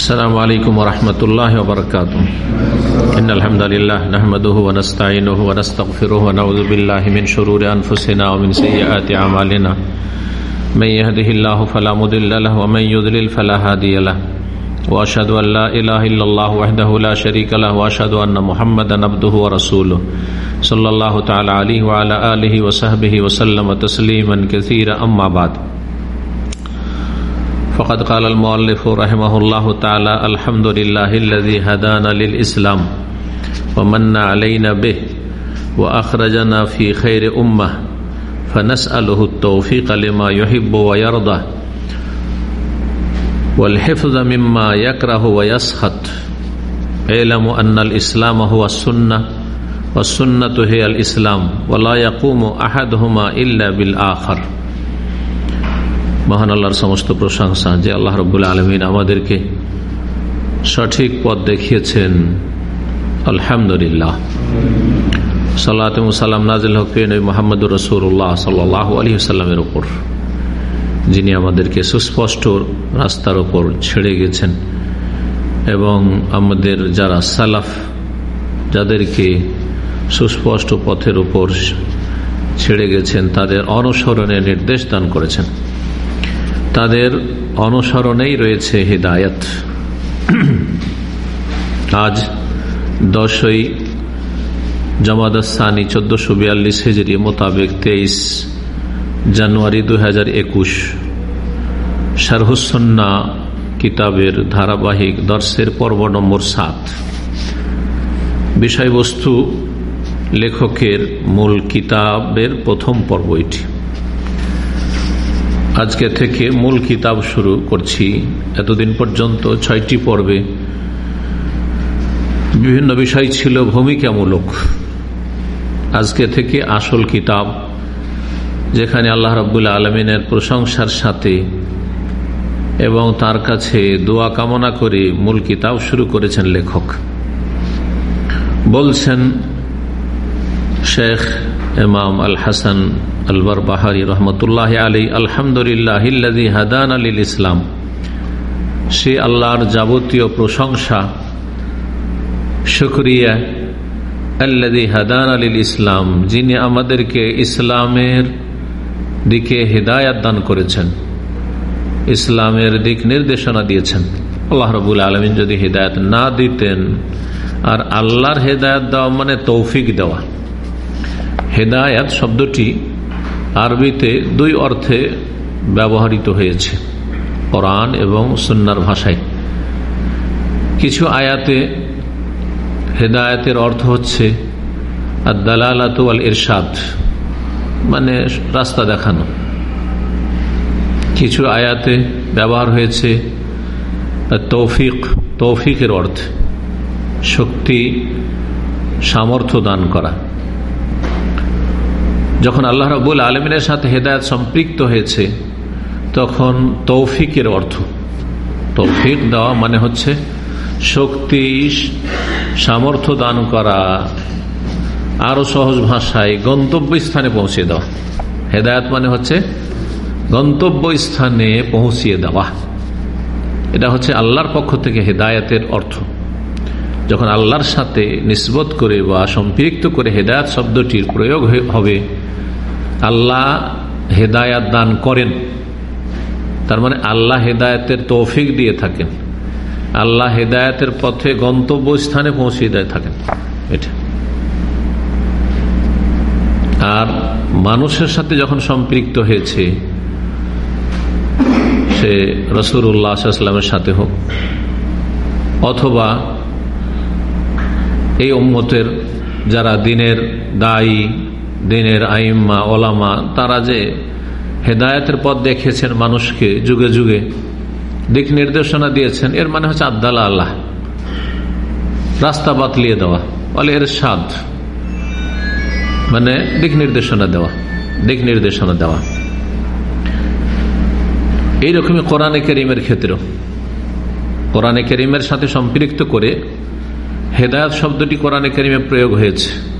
السلام عليكم ورحمة الله وبركاته إن الحمد لله نحمده ونستعينه ونستغفره ونعوذ بالله من شرور أنفسنا ومن سيئات أعمالنا من يهده الله فلا مضل له ومن يضلل فلا هادي له۔ وأشهد أن لا إله إلا الله وحده لا شريك له وأشهد أن محمدا عبده ورسوله صلى الله تعالى عليه وعلى آله وصحبه وسلم تسليما كثيرا أما بعد۔ فقد قال المؤلف رحمه الله تعالى الحمد لله الذي هدانا للإسلام ومن علينا به وأخرجنا في خير أمة فنسأله التوفيق لما يحب ويرضى والحفظ مما يكره ويسخط. علم أن الإسلام هو السنة والسنة هي الإسلام ولا يقوم أحدهما إلا بالآخر. মহান আল্লাহর সমস্ত প্রশংসা যে আল্লাহ রবুল্লা আলমিন আমাদেরকে সঠিক পথ দেখিয়েছেন। আলহামদুলিল্লাহ। সাল্লাতাম নাজিল হকিন মোহাম্মদ রসুল্লাহ সাল্লাহ আলী সাল্লামের ওপর যিনি আমাদেরকে সুস্পষ্ট রাস্তার ওপর ছেড়ে গেছেন এবং আমাদের যারা সালাফ, যাদেরকে সুস্পষ্ট পথের উপর ছেড়ে গেছেন, তাদের অনুসরণের নির্দেশ দান করেছেন। তাদের অনুসরণেই রয়েছে হৃদায়ত। আজ দশই জমাদানি চোদ্দশো বিয়াল্লিশ হেজরি মোতাবেক তেইশ জানুয়ারি দু হাজার একুশ। শারহুসন্না কিতাবের ধারাবাহিক দর্শের পর্ব নম্বর সাত। বিষয়বস্তু লেখকের মূল কিতাবের প্রথম পর্ব এটি। আজকে থেকে মূল কিতাব শুরু করছি। এতদিন পর্যন্ত ছয়টি পর্বে বিভিন্ন বিষয় ছিল ভূমিকামূলক। আজকে থেকে আসল কিতাব, যেখানে আল্লাহ রবুল্লা আলমিনের প্রশংসার সাথে এবং তার কাছে দোয়া কামনা করে মূল কিতাব শুরু করেছেন লেখক। বলছেন শেখ ইমাম আল হাসান আলবর বাহারি রহমতুল্লাহ আলী আলহামদুলিল্লাহ হাদান আলীল ইসলাম সে আল্লাহর যাবতীয় প্রশংসা, শুক্রিয়া আল্লাদি হাদান আলীল ইসলাম যিনি আমাদেরকে ইসলামের দিকে হৃদায়ত দান করেছেন, ইসলামের দিক নির্দেশনা দিয়েছেন। আল্লাহ রবুল আলমিন যদি হৃদায়ত না দিতেন, আর আল্লাহর হেদায়ত দেওয়া মানে তৌফিক দেওয়া। হেদায়াত শব্দটি আরবিতে দুই অর্থে ব্যবহৃত হয়েছে, কোরআন এবং সন্ন্যার ভাষায়। কিছু আয়াতে হেদায়তের অর্থ হচ্ছে দালালাত আল ইরশাদ মানে রাস্তা দেখানো। কিছু আয়াতে ব্যবহার হয়েছে তৌফিক তৌফিকের অর্থ শক্তি, সামর্থ্য দান করা। যখন আল্লাহ রবুল আলমিনের সাথে হেদায়ত সম্পৃক্ত হয়েছে, তখন তৌফিকের অর্থ। তৌফিক দেওয়া মানে হচ্ছে শক্তি, সামর্থ্য দান করা, আরও সহজ ভাষায় গন্তব্য স্থানে পৌঁছে দেওয়া। হেদায়ত মানে হচ্ছে গন্তব্য স্থানে পৌঁছিয়ে দেওয়া। এটা হচ্ছে আল্লাহর পক্ষ থেকে হেদায়তের অর্থ। যখন আল্লাহর সাথে নিসবত করে বা সম্পৃক্ত করে হেদায়ত শব্দটির প্রয়োগ হবে আল্লাহ হেদায়াত দান করেন। তার মানে আল্লাহ হেদায়তের তৌফিক দিয়ে থাকেন। আল্লাহ হেদায়তের পথে গন্তব্য স্থানে পৌঁছিয়ে দেয় থাকেন। এটা। আর মানুষের সাথে যখন সম্পৃক্ত হয়েছে, সে রসুর উল্লাহামের সাথে হোক, অথবা এই উম্মতের যারা দিনের দায়ী দিনের আইম্মা, ওলামা, তারা যে হেদায়তের পথ দেখিয়েছেন মানুষকে যুগে যুগে, দিক নির্দেশনা দিয়েছেন, এর মানে হচ্ছে আদালা আল্লাহ রাস্তা বাতলিয়ে দেওয়া বলে এর স্বাদ মানে দিক নির্দেশনা দেওয়া, দিক নির্দেশনা দেওয়া। এইরকমই কোরআনে করিমের ক্ষেত্রেও, কোরআনে করিমের সাথে সম্পৃক্ত করে হেদায়ত শব্দটি কোরআনে করিমে প্রয়োগ হয়েছে।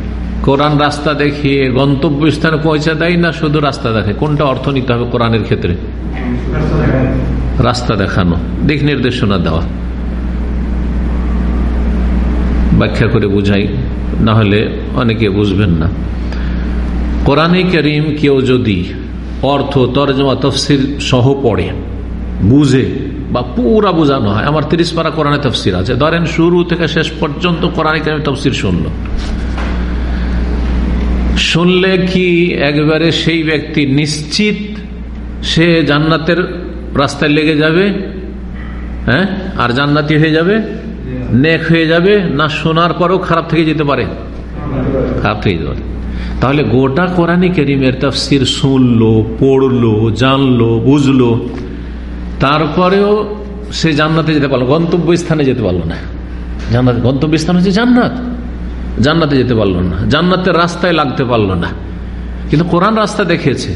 কোরআন রাস্তা দেখিয়ে গন্তব্য স্থানে পৌঁছে দেয় না, শুধু রাস্তা দেখায় কোনটা অর্থ নিতে হবে কোরআনের ক্ষেত্রে? রাস্তা দেখানো, দিক নির্দেশনা দেওয়া। ব্যাখ্যা করে বুঝাই, না হলে অনেকে বুঝবেন না। কোরআনে করিম কেউ যদি অর্থ, তরজমা, তফসির সহ পড়ে, বুঝে বা পুরা বোঝানো হয়, আমার তিরিশ পারা কোরআনে তফসির আছে। ধরেন শুরু থেকে শেষ পর্যন্ত কোরআনে করিম তফসির শুনল। শুনলে কি একবারে সেই ব্যক্তি নিশ্চিত সে জান্নাতের রাস্তায় লেগে যাবে? হ্যাঁ? আর জান্নাতি হয়ে যাবে? নেক হয়ে যাবে? না শোনার পরেও খারাপ থেকে যেতে পারে? খারাপ থেকে যেতে পারে। তাহলে গোটা কোরআন কেরিমের তফসির শুনলো, পড়ল, জানলো, বুঝলো, তারপরেও সে জান্নাতে যেতে পারল গন্তব্য স্থানে যেতে পারল না। জান্নাত গন্তব্য স্থান হচ্ছে জান্নাত। জান্নাতে যেতে পারল না, জান্নাতের রাস্তায় লাগতে পারল না। কিন্তু কোরআন রাস্তা দেখেছে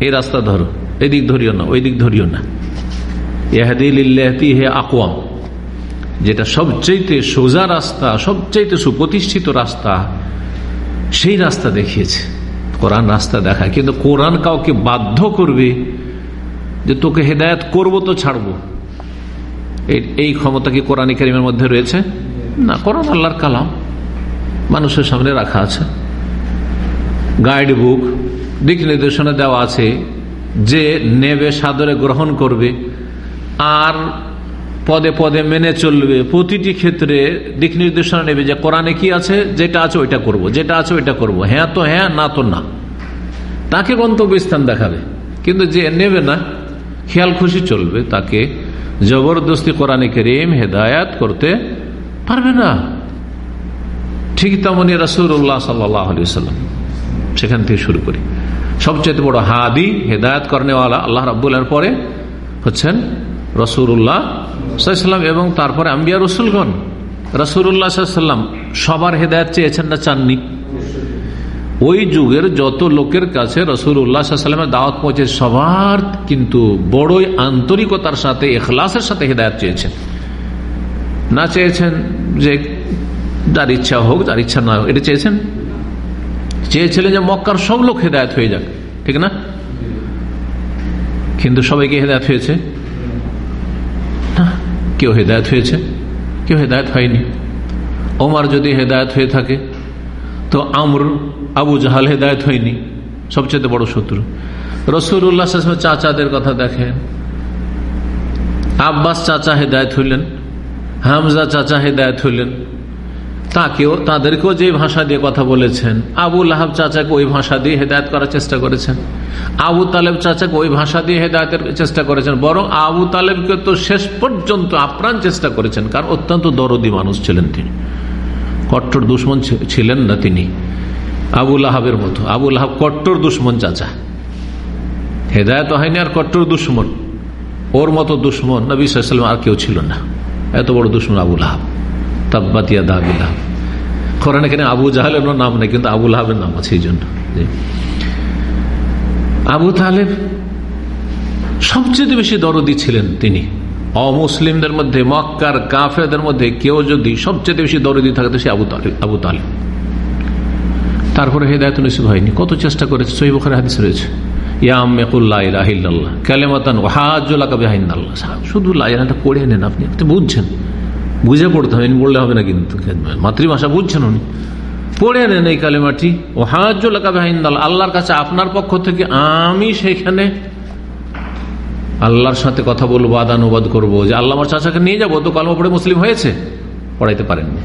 এই রাস্তা ধরো, এদিক ধরিও না ওই দিক ধরিও না। ইহাদি হে আকওয়াম, যেটা সবচেয়ে সোজা রাস্তা সবচেয়ে সুপ্রতিষ্ঠিত রাস্তা, সেই রাস্তা দেখিয়েছে। কোরআন রাস্তা দেখায় কিন্তু কোরআন কাউকে বাধ্য করবে যে তোকে হেদায়ত করব তো ছাড়বো। এই ক্ষমতা কি কোরআন কারিমের মধ্যে রয়েছে? না, কোরআন আল্লাহর কালাম। মানুষের সামনে রাখা আছে গাইড বুক দিক নির্দেশনা দেওয়া আছে যে নেবে, সাদরে গ্রহণ করবে আর পদে পদে মেনে চলবে প্রতিটি ক্ষেত্রে দিক নির্দেশনা নেবে যে কোরআনে কি আছে, যেটা আছে ওইটা করব। যেটা আছে ওইটা করব। হ্যাঁ তো হ্যাঁ না তো না তাকে গন্তব্যস্থান দেখাবে কিন্তু যে নেবে না, খেয়াল খুশি চলবে, তাকে জবরদস্তি কোরআনে কেরিম হেদায়াত করতে পারবে না ঠিক তেমনি রসুল্লাহ সাল্লাম সেখান থেকে শুরু করি। সবচেয়ে বড় হাদি, হেদায়ত করেনেওয়ালা আল্লাহ রাবুল্লার পরে হচ্ছেন রসুল্লাহ সাল্লাম এবং তারপরে আম্বিয়া রসুলগণ। রসুল্লাহ সাল্লাম সবার হেদায়ত চেয়েছেন না চাননি। ওই যুগের যত লোকের কাছে রসুল উল্লাহামের দাওয়াত পৌঁছে, সবার কিন্তু বড়ই আন্তরিকতার সাথে এখলাসের সাথে হেদায়ত চেয়েছেন। না চেয়েছেন যে যার ইচ্ছা হোক যার ইচ্ছা না হোক, এটা চেয়েছেন? চেয়েছিলেন যে মক্কার সব লোক হেদায়ত হয়ে যাক, ঠিক না? কিন্তু সবাইকে হেদায়ত হয়েছে? কেউ হেদায়ত হয়েছে, কেউ হেদায়ত হয়নি। ওমার যদি হেদায়ত হয়ে থাকে, তো আমর, আবু জাহাল হেদায়ত হয়নি, সবচেয়ে বড় শত্রু। রসুল্লাহ চাচাদের কথা দেখেন। আব্বাস চাচা হেদায়ত হইলেন, হামজা চাচা হেদায়ত হইলেন তাকেও, তাদেরকেও যে ভাষা দিয়ে কথা বলেছেন, আবু লাহাব চাচাকে ওই ভাষা দিয়ে হেদায়ত করার চেষ্টা করেছেন। আবু তালেব চাচাকে ওই ভাষা দিয়ে হেদায়তের চেষ্টা করেছেন। বরং আবু তালেবকে তো শেষ পর্যন্ত আপ্রাণ চেষ্টা করেছেন, কারণ অত্যন্ত দরদি মানুষ ছিলেন তিনি। কট্টর দুশ্মন ছিলেন না তিনি, আবু আহাবের মতো। আবুল আহাব কট্টর দুশ্মন চাচা। হেদায়ত হয়নি আর কট্টর দুশ্মন। ওর মতো দুশ্মন নবী সাল্লাম আর কেউ ছিল না। এত বড় দুশ্মন আবুল আহাব তাব্বাতিয়া দাবিল। কোরআন এখানে আবু জাহালের নাম নেই, কিন্তু আবুল আহাবের নাম আছে এই জন্য। আবু তালেব সবচেয়ে বেশি দরদি ছিলেন তিনি। অমুসলিমদের মধ্যে, মক্কার কাফেরদের মধ্যে কেউ যদি সবচেয়ে বেশি দরদি থাকে সে আবু তালেব আবু তালেব। তারপরে হেদায়ত নসিব হয়নি। কত চেষ্টা করেছে? সহিবখার হাদিস রয়েছে। শুধু লাইলাটা পড়ে নেন আপনি আপনি বুঝছেন। বুঝে পড়তে হবে বললে হবে না কিন্তু মাতৃভাষা বুঝছেন উনি। পড়ে নেন এই কালেমাটি। ও হাজুল্লাহ আল্লাহর কাছে আপনার পক্ষ থেকে আমি সেখানে আল্লাহর সাথে কথা বলব আদানুবাদ করব, যে আল্লাহ আমার চাচাকে নিয়ে যাব, তো কালমা পড়ে মুসলিম হয়েছে? পড়াইতে পারেননি।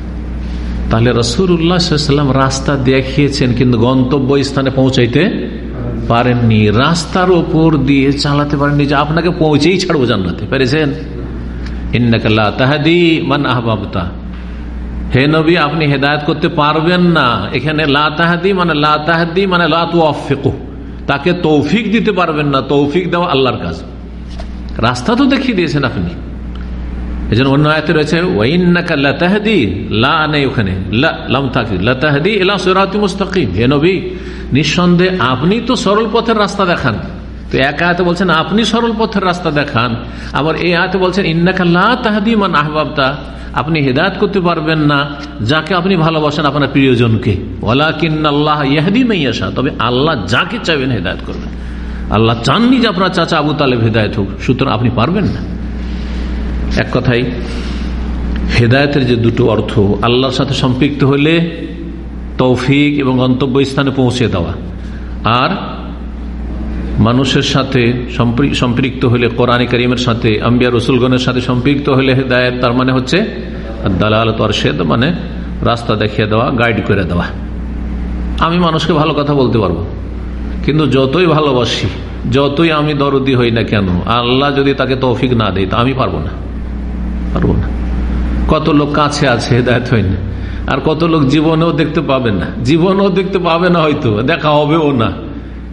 তাহলে রসুর উল্লাহাম রাস্তা দেখিয়েছেন, কিন্তু গন্তব্য স্থানে পৌঁছাইতে পারেননি। রাস্তার ওপর দিয়ে চালাতে পারেননি, যে আপনাকে পৌঁছেই ছাড়বো জান্নাতে। পেরেছেন? হে নবী, আপনি হেদায়ত করতে পারবেন না। এখানে লা মানে লা মানে লাফেকু তাকে তৌফিক দিতে পারবেন না, তৌফিক দেওয়া আল্লাহর কাজ। রাস্তা তো দেখিয়ে দিয়েছেন আপনি। এই জন্য অন্য লা ওখানে। নিঃসন্দেহে আপনি তো সরল পথের রাস্তা দেখান। তো এক আয়তে বলছেন, আপনি সরল পথের রাস্তা দেখান। আবার এই আয়তে বলছেন, ইন্নাকা লা তাহাদি মান আহবাবতা। আপনি হেদায়ত করতে পারবেন না, যাকে আপনি ভালোবাসেন আপনার প্রিয়জনকে। ওলা কিন্নাল্লাহ ইয়াহদি মাইয়াশা তবে আল্লাহ যাকে চাইবেন হেদায়ত করবেন। আল্লাহ চাননি যে আপনার চাচা আবু তালেব হেদায়ত হোক, সুতরাং আপনি পারবেন না। এক কথাই হেদায়তের যে দুটো অর্থ, আল্লাহর সাথে সম্পৃক্ত হলে তৌফিক এবং গন্তব্য স্থানে পৌঁছে দেওয়া। আর মানুষের সাথে সম্পৃক্ত হলে কোরআনী করিমের সাথে, আম্বিয়া রসুলগণের সাথে সম্পৃক্ত হলে হেদায়ত, তার মানে হচ্ছে দালাল তরশেদ মানে রাস্তা দেখিয়ে দেওয়া গাইড করে দেওয়া। আমি মানুষকে ভালো কথা বলতে পারব, কিন্তু যতই ভালোবাসি, যতই আমি দরদি হই না কেন, আল্লাহ যদি তাকে তৌফিক না দেয়, তা আমি পারব না। পারব না। কত লোক কাছে আছে, হেদায়ত হয় না আর কত লোক জীবনেও দেখতে পাবে না। জীবনেও দেখতে পাবে না হয়তো, দেখা হবেও না।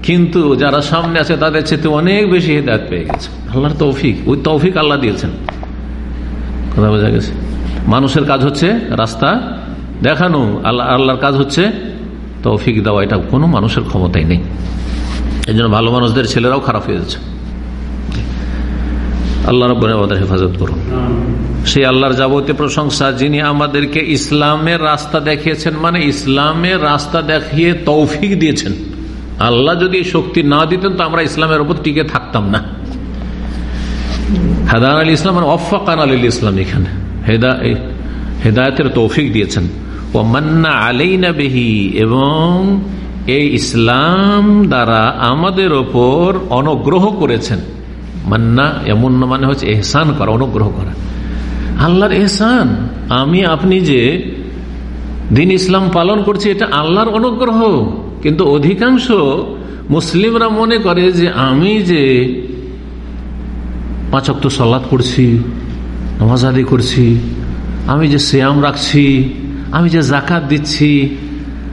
কিন্তু যারা সামনে আছে, তাদের চেয়ে অনেক বেশি হেদায়ত পেয়ে গেছে। আল্লাহর তৌফিক, ওই তৌফিক আল্লাহ দিয়েছেন। কথা বোঝা গেছে? মানুষের কাজ হচ্ছে রাস্তা দেখানো, আল্লাহ আল্লাহর কাজ হচ্ছে তৌফিক দেওয়া। এটা কোনো মানুষের ক্ষমতাই নেই। এই জন্য ভালো মানুষদের ছেলেরাও খারাপ হয়ে যাচ্ছে। আল্লাহ রব আমাদের হেফাজত করুন। সেই আল্লাহর যাবতীয় প্রশংসা যিনি আমাদেরকে ইসলামের রাস্তা দেখিয়েছেন মানে ইসলামের রাস্তা দেখিয়ে তৌফিক দিয়েছেন। আল্লাহ যদি শক্তি না দিতেন তো আমরা ইসলামের উপর টিকে থাকতাম না। হেদান আলী ইসলাম মানে অফাকান আলী ইসলাম এখানে। হেদা হেদায়তের তৌফিক দিয়েছেন। ও মান্না আলাইনা বেহি এবং এই ইসলাম দ্বারা আমাদের ওপর অনুগ্রহ করেছেন। মান্না এমন মানে হচ্ছে এহসান করা, অনুগ্রহ করা। আল্লাহর এহসান। আমি আপনি যে দিন ইসলাম পালন করছি, এটা আল্লাহর অনুগ্রহ। কিন্তু অধিকাংশ মুসলিমরা মনে করে যে আমি যে পাঁচক তো সল্লাদ করছি নামাজ আদি করছি, আমি যে শ্যাম রাখছি, আমি যে জাকাত দিচ্ছি,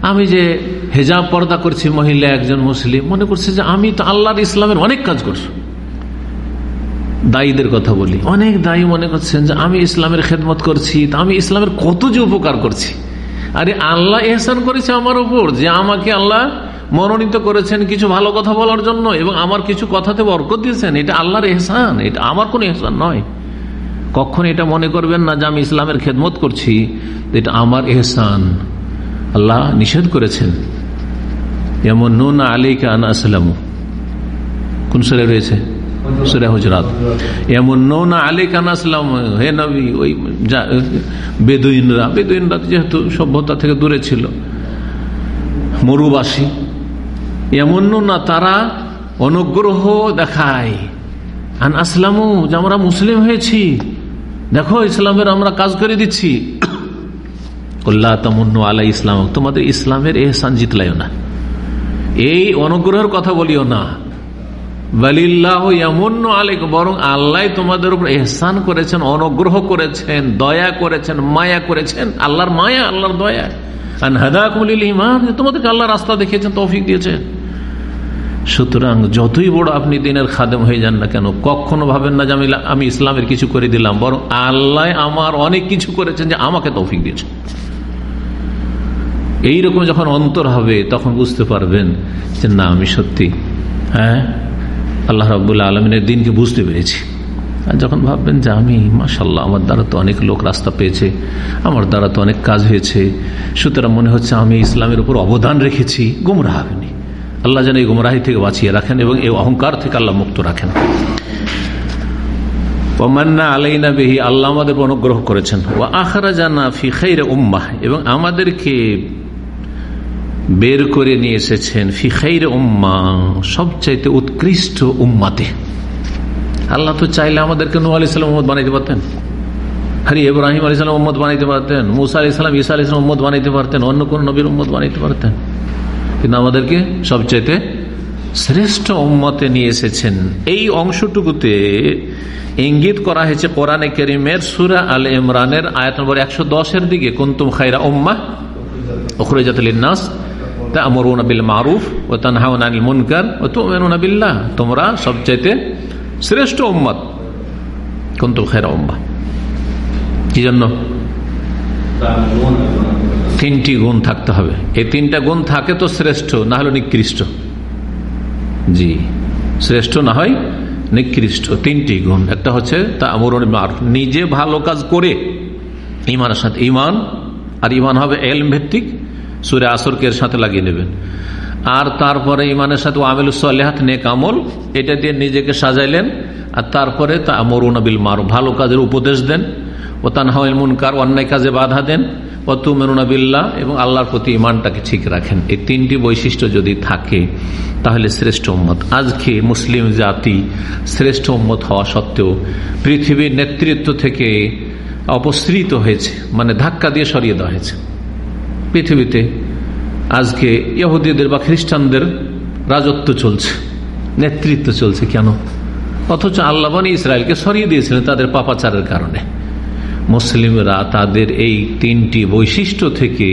আমি যে হেজাব পর্দা করছি মহিলা একজন মুসলিম, মনে করছে যে আমি তো আল্লাহর ইসলামের অনেক কাজ করছি। দায়ীদের কথা বলি। অনেক দায়ী মনে করছেন যে আমি ইসলামের খেদমত করছি, তা আমি ইসলামের কত যে উপকার করছি। আরে আল্লাহ এহসান করেছে আমার উপর যে আমাকে আল্লাহ মনোনীত করেছেন কিছু ভালো কথা বলার জন্য এবং আমার কিছু কথাতে বরকত দিয়েছেন। এটা আল্লাহর এহসান, এটা আমার কোন এহসান নয়। কখন এটা মনে করবেন না যে আমি ইসলামের খেদমত করছি, এটা আমার এহসান। আল্লাহ নিষেধ করেছেন। যেমন নুন আলিকা আনা আসলাম। কোন সুরে রয়েছে? সুরে হুজরাত। এমন নৌনা আলী কানাসলাম হে নবী, ওই বেদুইনরা বেদুইনরা যেহেতু সভ্যতা থেকে দূরে ছিল, মরুবাসী এমন না তারা অনুগ্রহ দেখায়। আন আসলামু, যে আমরা মুসলিম হয়েছি, দেখো ইসলামের আমরা কাজ করে দিচ্ছি। কল্লা তমন্ন আলাই ইসলাম, তোমাদের ইসলামের এহসান জিতলাইও না। এই অনুগ্রহের কথা বলিও না। বরং আল্লাহ তোমাদের এহসান করেছেন, অনুগ্রহ করেছেন, দয়া করেছেন, মায়া করেছেন। আল্লাহর মায়া, আল্লাহর দয়া। ইমান তোমাদেরকে আল্লাহ রাস্তা দেখিয়েছেন, তৌফিক দিয়েছেন। সুতরাং যতই বড় আপনি দিনের খাদেম হয়ে যান না কেন, কখনো ভাবেন না যে আমি আমি ইসলামের কিছু করে দিলাম, বরং আল্লাহ আমার অনেক কিছু করেছেন যে আমাকে তৌফিক দিয়েছেন এইরকম যখন অন্তর হবে, তখন বুঝতে পারবেন যে না, আমি সত্যি। হ্যাঁ? আল্লাহ রবুল্লা আলমিনের দিনকে বুঝতে পেরেছি। আর যখন ভাববেন যে আমি মাসাল্লাহ আমার দ্বারা তো অনেক লোক রাস্তা পেয়েছে, আমার দ্বারা তো অনেক কাজ হয়েছে, সুতরাং মনে হচ্ছে আমি ইসলামের উপর অবদান রেখেছি, গুমরাহ হবেনি আল্লাহ যেন এই গুমরাহি থেকে বাঁচিয়ে রাখেন এবং এই অহংকার থেকে আল্লাহ মুক্ত রাখেন। ওমান্না আলাইনা বেহি, আল্লাহ আমাদের অনুগ্রহ করেছেন। ও জানা উম্মাহ, এবং আমাদেরকে বের করে নিয়ে এসেছেন ফিখাইর উম্মা, সবচাইতে উৎকৃষ্ট উম্মাতে। আল্লাহ তো চাইলে আমাদেরকে নু আলি সাল্লাম বানাইতে পারতেন। হারি ইব্রাহিম আলী সালাম মোহাম্মদ বানাইতে পারতেন, মুসা আলি সালাম ইসা আলি সালাম মোহাম্মদ বানাইতে পারতেন, অন্য কোন নবীর উম্মদ বানাইতে পারতেন। কিন্তু আমাদেরকে সবচাইতে শ্রেষ্ঠ উম্মতে নিয়ে এসেছেন। এই অংশটুকুতে ইঙ্গিত করা হয়েছে কোরআনে করিমের সুরা আল ইমরানের আয়াত নম্বর একশো দশের দিকে, কুন্তুম খাইরা উম্মা ওখরজাতুল নাস মারুফ ও তানহাউনিল মুনকার ও তুমিল্লাহ তোমরা সবচাইতে শ্রেষ্ঠ উম্মত। কুন্তু খেরা উম্মা কি জন্য? তিনটি গুণ থাকতে হবে। এই তিনটা গুণ থাকে তো শ্রেষ্ঠ, না হলে নিকৃষ্ট। জি, শ্রেষ্ঠ না হয় নিকৃষ্ট। তিনটি গুণ। একটা হচ্ছে তা মার নিজে ভালো কাজ করে ইমানের সাথে ইমান আর ইমান হবে এলম ভিত্তিক। সুরে আসরকে সাথে লাগিয়ে নেবেন। আর তারপরে ইমানের সাথে আমিলুসাল্লাহাত নেক আমল, এটা দিয়ে নিজেকে সাজাইলেন। আর তারপরে তা মরুনবিল মার ভালো কাজের উপদেশ দেন। ও তানহাউল মুনকার, অন্যায় কাজে বাধা দেন। ও অতু মেরুনাবিল্লা এবং আল্লাহর প্রতি ইমানটাকে ঠিক রাখেন। এই তিনটি বৈশিষ্ট্য যদি থাকে, তাহলে শ্রেষ্ঠ উম্মত। আজকে মুসলিম জাতি শ্রেষ্ঠ উম্মত হওয়া সত্ত্বেও পৃথিবীর নেতৃত্ব থেকে অপসৃত হয়েছে মানে ধাক্কা দিয়ে সরিয়ে দেওয়া হয়েছে। পৃথিবীতে আজকে ইহুদিদের বা খ্রিস্টানদের রাজত্ব চলছে, নেতৃত্ব চলছে কেন? অথচ আল্লাহবানী ইসরায়েলকে সরিয়ে দিয়েছিলেন তাদের পাপাচারের কারণে। মুসলিমরা তাদের এই তিনটি বৈশিষ্ট্য থেকে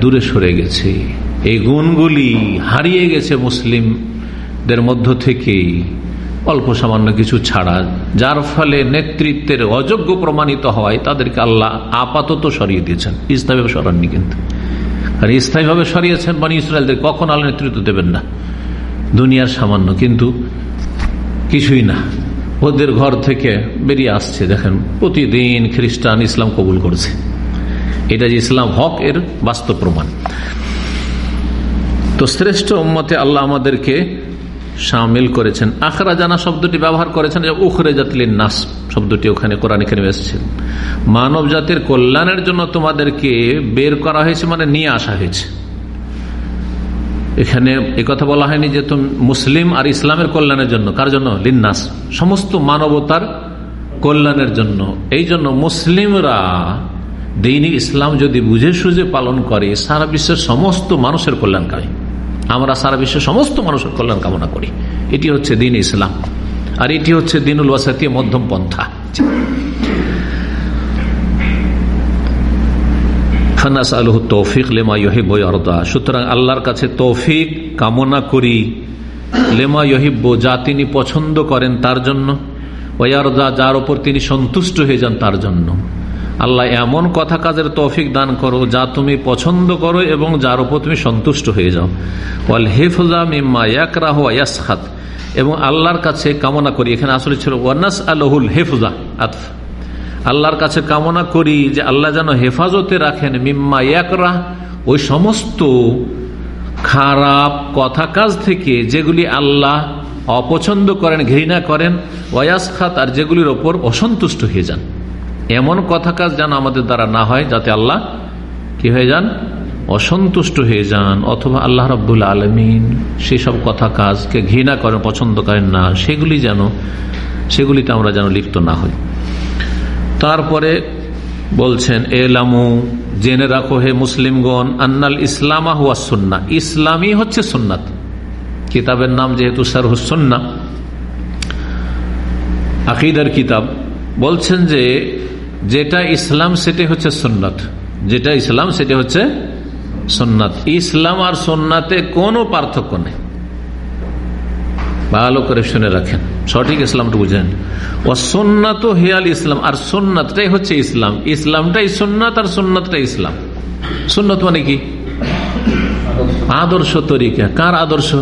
দূরে সরে গেছে। এই গুণগুলি হারিয়ে গেছে মুসলিমদের মধ্য থেকেই। অল্প সামান্য কিছু ছাড়া, যার ফলে নেতৃত্বের অযোগ্য প্রমাণিত হয় তাদেরকে আল্লাহ আপাতত সরিয়ে দিয়েছেন। ইসলামে সরাননি কিন্তু। আর স্থায়ীভাবে সরিয়েছেন মানে ইসরায়েলদের কখন আল্লাহ নেতৃত্ব দেবেন না? দুনিয়ার সামান্য, কিন্তু কিছুই না। ওদের ঘর থেকে বেরিয়ে আসছে, দেখেন, প্রতিদিন খ্রিস্টান ইসলাম কবুল করেছে। এটা যে ইসলাম হক, এর বাস্তব প্রমাণ। তো শ্রেষ্ঠ উম্মতে আল্লাহ আমাদেরকে সামিল করেছেন। আখরা জানা শব্দটি ব্যবহার করেছেন যে উখরে জাতিলের নাস শব্দটি ওখানে কোরআন এখানে এসেছে মানব জাতির কল্যাণের জন্য তোমাদেরকে বের করা হয়েছে মানে নিয়ে আসা হয়েছে। এখানে কথা বলা হয়নি যে তুমি মুসলিম আর ইসলামের কল্যাণের জন্য। কার জন্য? লিন্নাস। সমস্ত মানবতার কল্যাণের জন্য। এই জন্য মুসলিমরা দৈনিক ইসলাম যদি বুঝে সুঝে পালন করে, সারা বিশ্বের সমস্ত মানুষের কল্যাণকারী। আমরা সারা বিশ্বের সমস্ত মানুষের কল্যাণ কামনা করি। এটি হচ্ছে দিন ইসলাম। আর এটি হচ্ছে দিনুল ওয়াসাতি মধ্যম পন্থা। তৌফিক লেমা সুতরাং আল্লাহর কাছে তৌফিক কামনা করি। লেমা যা তিনি পছন্দ করেন তার জন্য। ওয়ারদা যার ওপর তিনি সন্তুষ্ট হয়ে যান তার জন্য। আল্লাহ এমন কথা কাজের তৌফিক দান করো যা তুমি পছন্দ করো এবং যার উপর তুমি সন্তুষ্ট হয়ে যাও। ওয়াল হেফজা মিম্মা ইয়াকরাহ ইয়াসখাত। এবং আল্লাহর কাছে কামনা করি। এখানে আসলে ছিল ওয়ানাস আলহুল হেফজা, আতফ। আল্লাহর কাছে কামনা করি যে আল্লাহ যেন হেফাজতে রাখেন মিম্মা ইয়াকরাহ, ওই সমস্ত খারাপ কথা কাজ থেকে যেগুলি আল্লাহ অপছন্দ করেন, ঘৃণা করেন ওয়াস খাত আর যেগুলির ওপর অসন্তুষ্ট হয়ে যান। এমন কথা কাজ যেন আমাদের দ্বারা না হয়, যাতে আল্লাহ কি হয়ে যান? অসন্তুষ্ট হয়ে যান, অথবা আল্লাহ রব্দুল আলমিন সেসব কথা কাজকে ঘৃণা করেন, পছন্দ করেন না। সেগুলি যেন, সেগুলিতে আমরা যেন লিপ্ত না হই। তারপরে বলছেন, এলামু, জেনে রাখো হে মুসলিমগণ, আন্নাল ইসলামা হুয়া সুন্না ইসলামই হচ্ছে সুন্নাত। কিতাবের নাম যেহেতু সার হুসন্না আকিদার কিতাব। বলছেন যে যেটা ইসলাম, সেটাই হচ্ছে সুন্নাত। যেটা ইসলাম, সেটা হচ্ছে সুন্নাত। ইসলাম আর সোননাথে কোনো পার্থক্য নেই। ভালো করে শুনে রাখেন। সঠিক ইসলামটা বুঝেন। ও সোননাথ হেয়াল ইসলাম। আর সোননাথটাই হচ্ছে ইসলাম। ইসলামটাই সোননাথ আর সোননাথটাই ইসলাম। সোননাথ মানে কি? আদর্শ তরিকা। কার আদর্শ?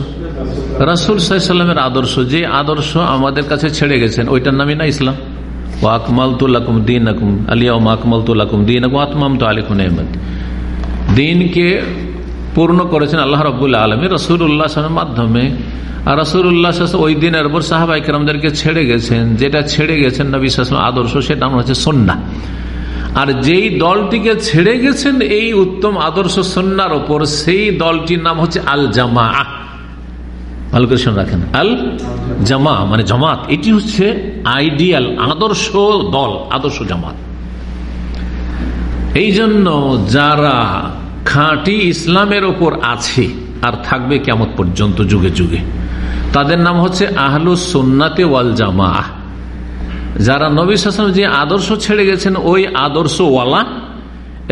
রাসুল সাল্লামের আদর্শ। যে আদর্শ আমাদের কাছে ছেড়ে গেছেন, ওইটার নামই না ইসলাম। দিন আকুম তো দিনকে পূর্ণ করেছেন আল্লাহ রবুল্লা আলমী রসুল উল্লাহের মাধ্যমে আর রসুল্লাহ ওই দিনের পর সাহাবাইকরামদেরকে ছেড়ে গেছেন, যেটা ছেড়ে গেছেন নবী আদর্শ, সেটা আমার হচ্ছে সন্না আর যেই দলটিকে ছেড়ে গেছেন, এই উত্তম আদর্শ সন্ন্যার ওপর সেই দলটির নাম হচ্ছে আল জামা ভালো করে রাখেন। আল জামা মানে জামাত, এটি হচ্ছে আইডিয়াল আদর্শ দল, আদর্শ জামাত। এই জন্য যারা খাঁটি ইসলামের ওপর আছে, আর থাকবে কেমন পর্যন্ত যুগে যুগে, তাদের নাম হচ্ছে আহলু সোনাতে ওয়াল জামা যারা নবী শাসন যে আদর্শ ছেড়ে গেছেন, ওই আদর্শ ওয়ালা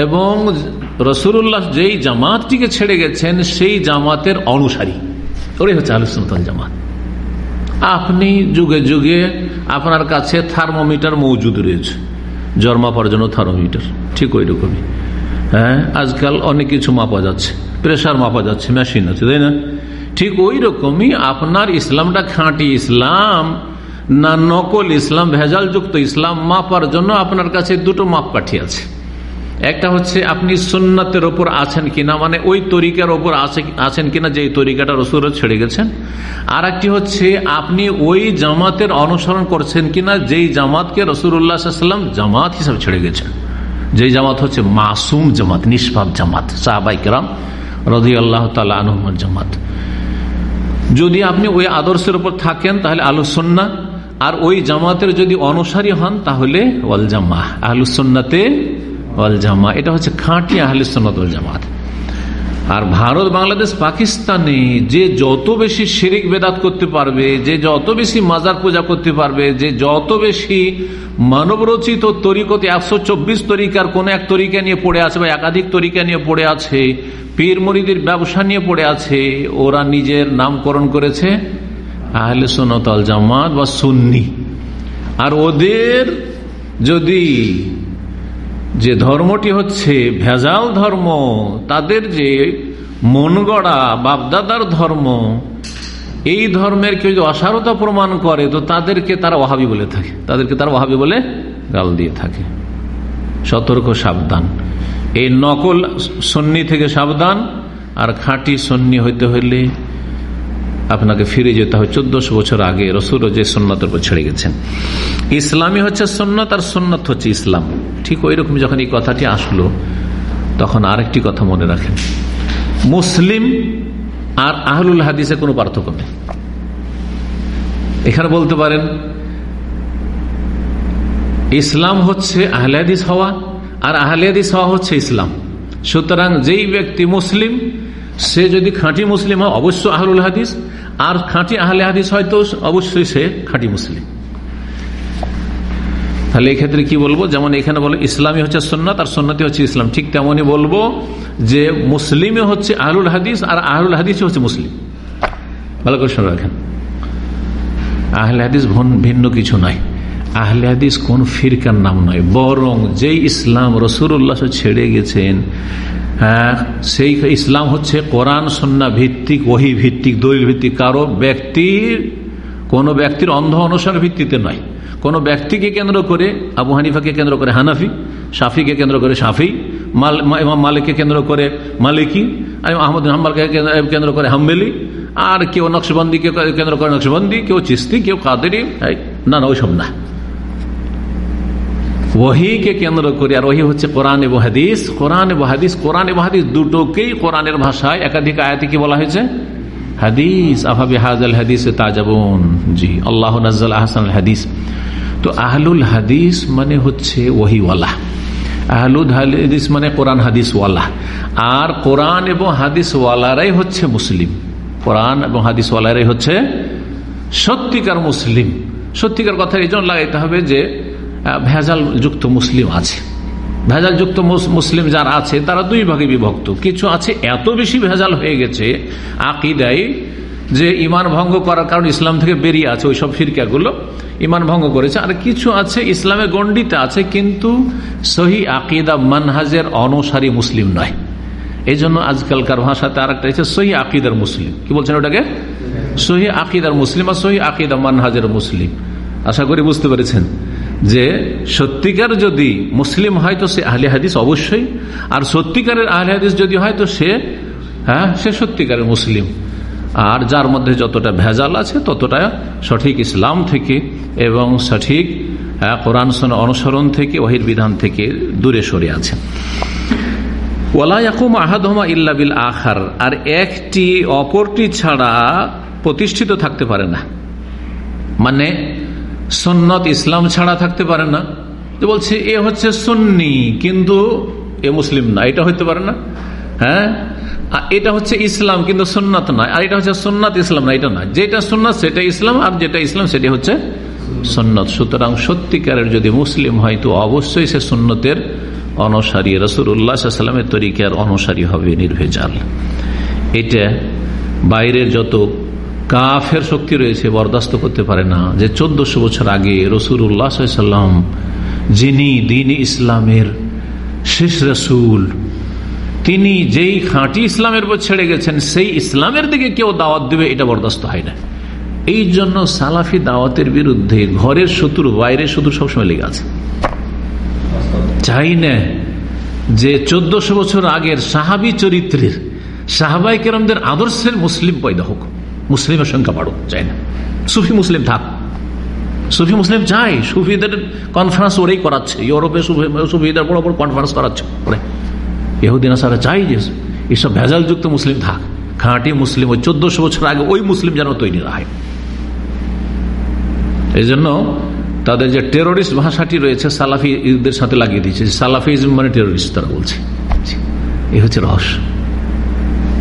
এবং রসুল্লাহ যেই জামাতটিকে ছেড়ে গেছেন, সেই জামাতের অনুসারী। ওরাই হচ্ছে আলুসুল জামাত। আপনি যুগে যুগে আপনার কাছে থার্মোমিটার মজুদ রয়েছে। জ্বর মাপার জন্য থার্মোমিটার, ঠিক ওই রকমই হ্যাঁ আজকাল অনেক কিছু মাপা যাচ্ছে প্রেশার মাপা যাচ্ছে মেশিন আছে, তাই না? ঠিক ওই রকমই আপনার ইসলামটা খাঁটি ইসলাম না নকল ইসলাম, ভেজালযুক্ত ইসলাম মাপার জন্য আপনার কাছে দুটো মাপ মাপকাঠি আছে। একটা হচ্ছে, আপনি সুন্নাতের ওপর আছেন কিনা মানে ওই তরিকার ওপর আছেন কিনা যে তরিকাটা রসুর ছেড়ে গেছেন। আর একটি হচ্ছে, আপনি ওই জামাতের অনুসরণ করছেন কিনা, যেই জামাতকে রসুরাম জামাত হিসাবে ছেড়ে গেছেন। যেই জামাত হচ্ছে মাসুম জামাত, নিষ্পাপ জামাত সাহাবাইকরাম রদি আল্লাহ তালা জামাত। যদি আপনি ওই আদর্শের উপর থাকেন, তাহলে আলোচনা আর ওই জামাতের যদি অনুসারী হন, তাহলে ওয়াল জামা আহলুসন্নাতে জামা, এটা হচ্ছে খাঁটি আহলুসন্নত জামাত। আর ভারত, বাংলাদেশ, পাকিস্তানে যে যত বেশি শিরিক বেদাত করতে পারবে, যে যত বেশি মাজার পূজা করতে পারবে, যে যত বেশি মানবরচিত তরিকতে একশো চব্বিশ তরিকার কোন এক তরিকা নিয়ে পড়ে আছে বা একাধিক তরিকা নিয়ে পড়ে আছে, পীর মরিদের ব্যবসা নিয়ে পড়ে আছে, ওরা নিজের নামকরণ করেছে আহলে সোনতল জামাত বা সুন্নি। আর ওদের যদি যে ধর্মটি হচ্ছে ভেজাল ধর্ম, তাদের যে মন গড়া বাপদাদার ধর্ম, এই ধর্মের কেউ যদি অসারতা প্রমাণ করে, তো তাদেরকে তারা ওহাবি বলে থাকে। তাদেরকে তারা ওহাবি বলে গাল দিয়ে থাকে। সতর্ক, সাবধান। এই নকল সন্নি থেকে সাবধান, আর খাঁটি সন্নি হইতে হইলে আপনাকে ফিরে যেতে হয় চোদ্দশো বছর আগে রসুর যে সন্ন্যতের উপর ছেড়ে গেছেন। ইসলামী হচ্ছে সন্ন্যত আর সন্ন্যত হচ্ছে ইসলাম। ঠিক ওই রকম যখন এই কথাটি আসলো, তখন আরেকটি কথা মনে রাখেন। মুসলিম আর আহলুল হাদিসে কোনো পার্থক্য নেই। এখানে বলতে পারেন, ইসলাম হচ্ছে আহলে হওয়া আর আহলে হাদিস হওয়া হচ্ছে ইসলাম। সুতরাং যেই ব্যক্তি মুসলিম, সে যদি খাঁটি মুসলিম হয়, অবশ্য আহলুল হাদিস। আর খাঁটি আহলে হাদিস হয়তো অবশ্যই সে খাঁটি মুসলিম। তাহলে এক্ষেত্রে কি বলব? যেমন এখানে বলো ইসলামী হচ্ছে সন্ন্যত আর সন্ন্যতি হচ্ছে ইসলাম। ঠিক তেমনই বলব যে মুসলিমে হচ্ছে আহলুল হাদিস আর আহলুল হাদিস হচ্ছে মুসলিম। ভালো করে শুনে রাখেন। আহলে হাদিস ভিন্ন কিছু নয়। আহলে হাদিস কোন ফিরকার নাম নয়। বরং যেই ইসলাম রসুল্লাহ ছেড়ে গেছেন সেই ইসলাম হচ্ছে কোরআন, সন্না ভিত্তিক, ওহি ভিত্তিক, দলিল ভিত্তিক। কারও ব্যক্তির, কোন ব্যক্তির অন্ধ অনুসার ভিত্তিতে নয়। কোন ব্যক্তিকে কেন্দ্র করে আবু হানিফাকে কেন্দ্র করে হানাফি সাফিকে কেন্দ্র করে সাফি ইমাম মালিককে কেন্দ্র করে মালিকি আর আহমদ হাম্বালকে কেন্দ্র করে হাম্বেলি। আর কেউ নকশবন্দিকে কেন্দ্র করে নকশবন্দি, কেউ চিস্তি, কেউ কাদেরি না না, ওইসব না। ওহিকে কেন্দ্র করে, আর ওহি হচ্ছে কোরআন এবং হাদিস। কোরআন এবং হাদিস, কোরআন এবং হাদিস দুটোকেই কোরআনের ভাষায় একাধিক আয়াতে কি বলা হয়েছে? হাদিস। আফাবি হাজাল হাদিস তাজাবন। জি, আল্লাহ নাজ্জাল আহসান হাদিস। তো আহলুল হাদিস মানে হচ্ছে ওহিওয়ালা আহলুল হাদিস মানে কোরআন হাদিস ওয়ালা আর কোরআন এবং হাদিস ওয়ালারাই হচ্ছে মুসলিম। কোরআন এবং হাদিস ওয়ালারাই হচ্ছে সত্যিকার মুসলিম। সত্যিকার কথা এই জন্য লাগাইতে হবে যে ভেজাল যুক্ত মুসলিম আছে। ভেজাল যুক্ত মুসলিম যারা আছে, তারা দুই ভাগে বিভক্ত। কিছু আছে এত বেশি ভেজাল হয়ে গেছে আকিদাই যে ইমান ভঙ্গ করার কারণ ইসলাম থেকে বেরিয়ে আছে ওই সব ফিরকাগুলো ইমান ভঙ্গ করেছে। আর কিছু আছে, ইসলামে গণ্ডিতে আছে, কিন্তু সহি আকিদা মানহাজের অনুসারী মুসলিম নয়। এই জন্য আজকালকার ভাষাতে আর একটা হচ্ছে সহি আকিদার মুসলিম। কি বলছেন ওটাকে? সহি আকিদার মুসলিম আর সহি আকিদা মানহাজের মুসলিম। আশা করি বুঝতে পেরেছেন। যে সত্যিকার যদি মুসলিম হয় তো সে আহলে হাদিস অবশ্যই, আর সত্যিকারের আহলে হাদিস যদি হয় তো সে হ্যাঁ সে সত্যিকারের মুসলিম। আর যার মধ্যে যতটা ভেজাল আছে ততটা সঠিক ইসলাম থেকে এবং সঠিক কোরআন অনুসরণ থেকে, ওহির বিধান থেকে দূরে সরে আছে। ওয়ালায়াকুম আহাদমা ইল্লাবিল আখার, আর একটি অপরটি ছাড়া প্রতিষ্ঠিত থাকতে পারে না। মানে সন্নত ইসলাম ছাড়া থাকতে পারে না। তো বলছে, এ হচ্ছে সন্নি, কিন্তু এ মুসলিম না। এটা হইতে পারে না। হ্যাঁ? এটা হচ্ছে ইসলাম, কিন্তু সুন্নাত নয় আর এটা হচ্ছে সুন্নাত ইসলাম না, এটা নয় যেটা সুন্নাত, সেটা ইসলাম, আর যেটা ইসলাম, সেটা হচ্ছে সন্ন্যত সুতরাং সত্যিকারের যদি মুসলিম হয়, তো অবশ্যই সে সুন্নতের অনুসারী। রসুর উল্লাহামের তরিকার অনুসারী হবে নির্ভেজাল। এটা বাইরের যত কাফের শক্তি রয়েছে, বরদাস্ত করতে পারে না। যে চোদ্দশো বছর আগে রসুর উল্লাহাম যিনি দিন ইসলামের শেষ রসুল, তিনি যেই খাঁটি ইসলামের উপর ছেড়ে গেছেন, সেই ইসলামের দিকে কেউ দাওয়াত দেবে, এটা বরদাস্ত হয় না। এই জন্য সালাফি দাওয়াতের বিরুদ্ধে ঘরের শত্রু, বাইরের শত্রু সবসময় লেগে আছে। চাই না যে চোদ্দশো বছর আগের সাহাবি চরিত্রের সাহাবাই কেরমদের আদর্শের মুসলিম পয়দা হোক। মুসলিমের সংখ্যা বাড়ুক চাই না। সুফি মুসলিম থাক। সুফি মুসলিম চাই সুফিদের কনফারেন্স ওরাই করাচ্ছে। ইউরোপে সুফিদের বড় বড় কনফারেন্স করাচ্ছে ওরে ইহুদিন আসারা চাই যে এসব ভেজালযুক্ত মুসলিম থাক। খাঁটি মুসলিম ওই চোদ্দশো বছর আগে ওই মুসলিম যেন তৈরি না হয়। এই জন্য তাদের যে টেরোরিস্ট ভাষাটি রয়েছে সালাফি সালাফিদের সাথে লাগিয়ে দিয়েছে। সালাফিজম মানে টেরোরিস্ট তারা বলছে। এই হচ্ছে রহস্য।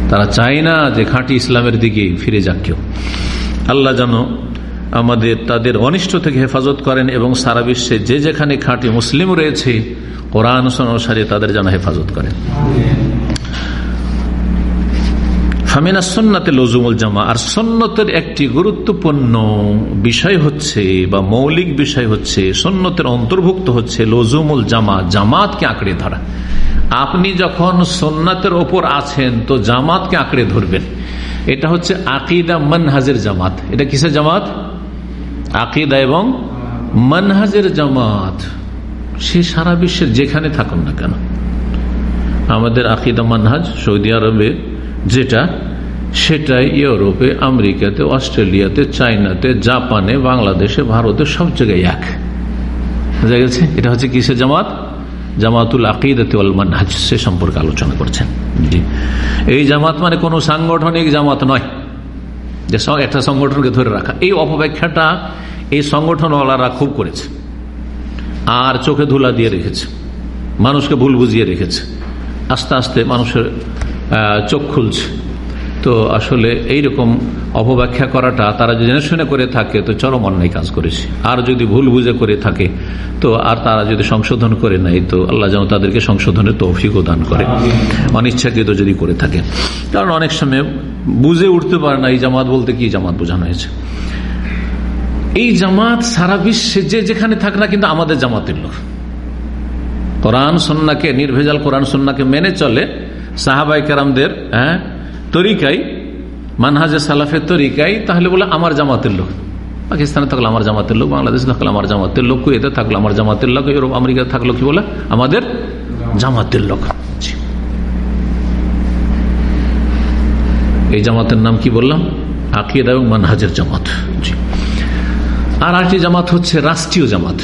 তারা চায় না যে খাঁটি ইসলামের দিকে ফিরে যাক কেউ। আল্লাহ যেন আমাদের, তাদের অনিষ্ট থেকে হেফাজত করেন এবং সারা বিশ্বে যে যেখানে খাঁটি মুসলিম রয়েছে, কোরআন অনুসারে তাদের যেন হেফাজত করেন। ফামিনা সন্নাতে লজুমুল জামা। আর সন্ন্যতের একটি গুরুত্বপূর্ণ বিষয় হচ্ছে বা মৌলিক বিষয় হচ্ছে সন্ন্যতের অন্তর্ভুক্ত হচ্ছে লজুমুল জামা, জামাতকে আঁকড়ে ধরা। আপনি যখন সন্ন্যতের ওপর আছেন, তো জামাতকে আঁকড়ে ধরবেন। এটা হচ্ছে আকিদা মনহাজের জামাত। এটা কিসের জামাত? আকিদা এবং মনহাজের জামাত। সে সারা বিশ্বের যেখানে থাকুন না কেন। আমাদের আকিদা মানহাজ সৌদি আরবে যেটা, সেটাই ইউরোপে, আমেরিকাতে, অস্ট্রেলিয়াতে, চায়নাতে, জাপানে, বাংলাদেশে, ভারতে সব জায়গায় এক। বোঝা গেছে? এটা হচ্ছে কিসের জামাত? জামাতুল আকিদাতে মানহাজ, সে সম্পর্কে আলোচনা করছেন। জি। এই জামাত মানে কোনো সাংগঠনিক জামাত নয়। যে একটা সংগঠনকে ধরে রাখা। এই অপব্যাখ্যাটা এই সংগঠনওয়ালারা খুব করেছে। আর চোখে ধুলা দিয়ে রেখেছে। মানুষকে ভুল বুঝিয়ে রেখেছে। আস্তে আস্তে মানুষের চোখ খুলছে। তো আসলে এইরকম অপব্যাখ্যা করাটা তারা জেনে শুনে করে থাকে, তো চরম অন্যায় কাজ করেছে। আর যদি ভুল বুঝে করে থাকে, তো আর তারা যদি সংশোধন করে নেয় তো আল্লাহ যেন তাদেরকে সংশোধনের তৌফিকও দান করে। অনিচ্ছাকৃত যদি করে থাকে। কারণ অনেক সময় বুঝে উঠতে পারে না, এই জামাত বলতে কি জামাত বোঝানো হয়েছে। এই জামাত সারা বিশ্বে যে যেখানে থাক না কিন্তু আমাদের জামাতের লোক। কোরআন, সন্নাকে, নির্ভেজাল কোরআন, সন্নাকে মেনে চলে সাহাবাই কেরামদের হ্যাঁ তরিকাই মানহাজে সালাফের তরিকাই, তাহলে বলে আমার জামাতের লোক। পাকিস্তানে থাকল আমার জামাতের লোক, বাংলাদেশে থাকল আমার জামাতের লোক, কুয়েতে থাকল আমার জামাতের লোক, ইউরোপ, আমেরিকাতে থাকল কি বলে? আমাদের জামাতের লোক। এই জামাতের নাম কি বললাম? আকিদ এবং মানহাজের জামাত। আর আরেকটি জামাত হচ্ছে রাষ্ট্রীয় জামাত।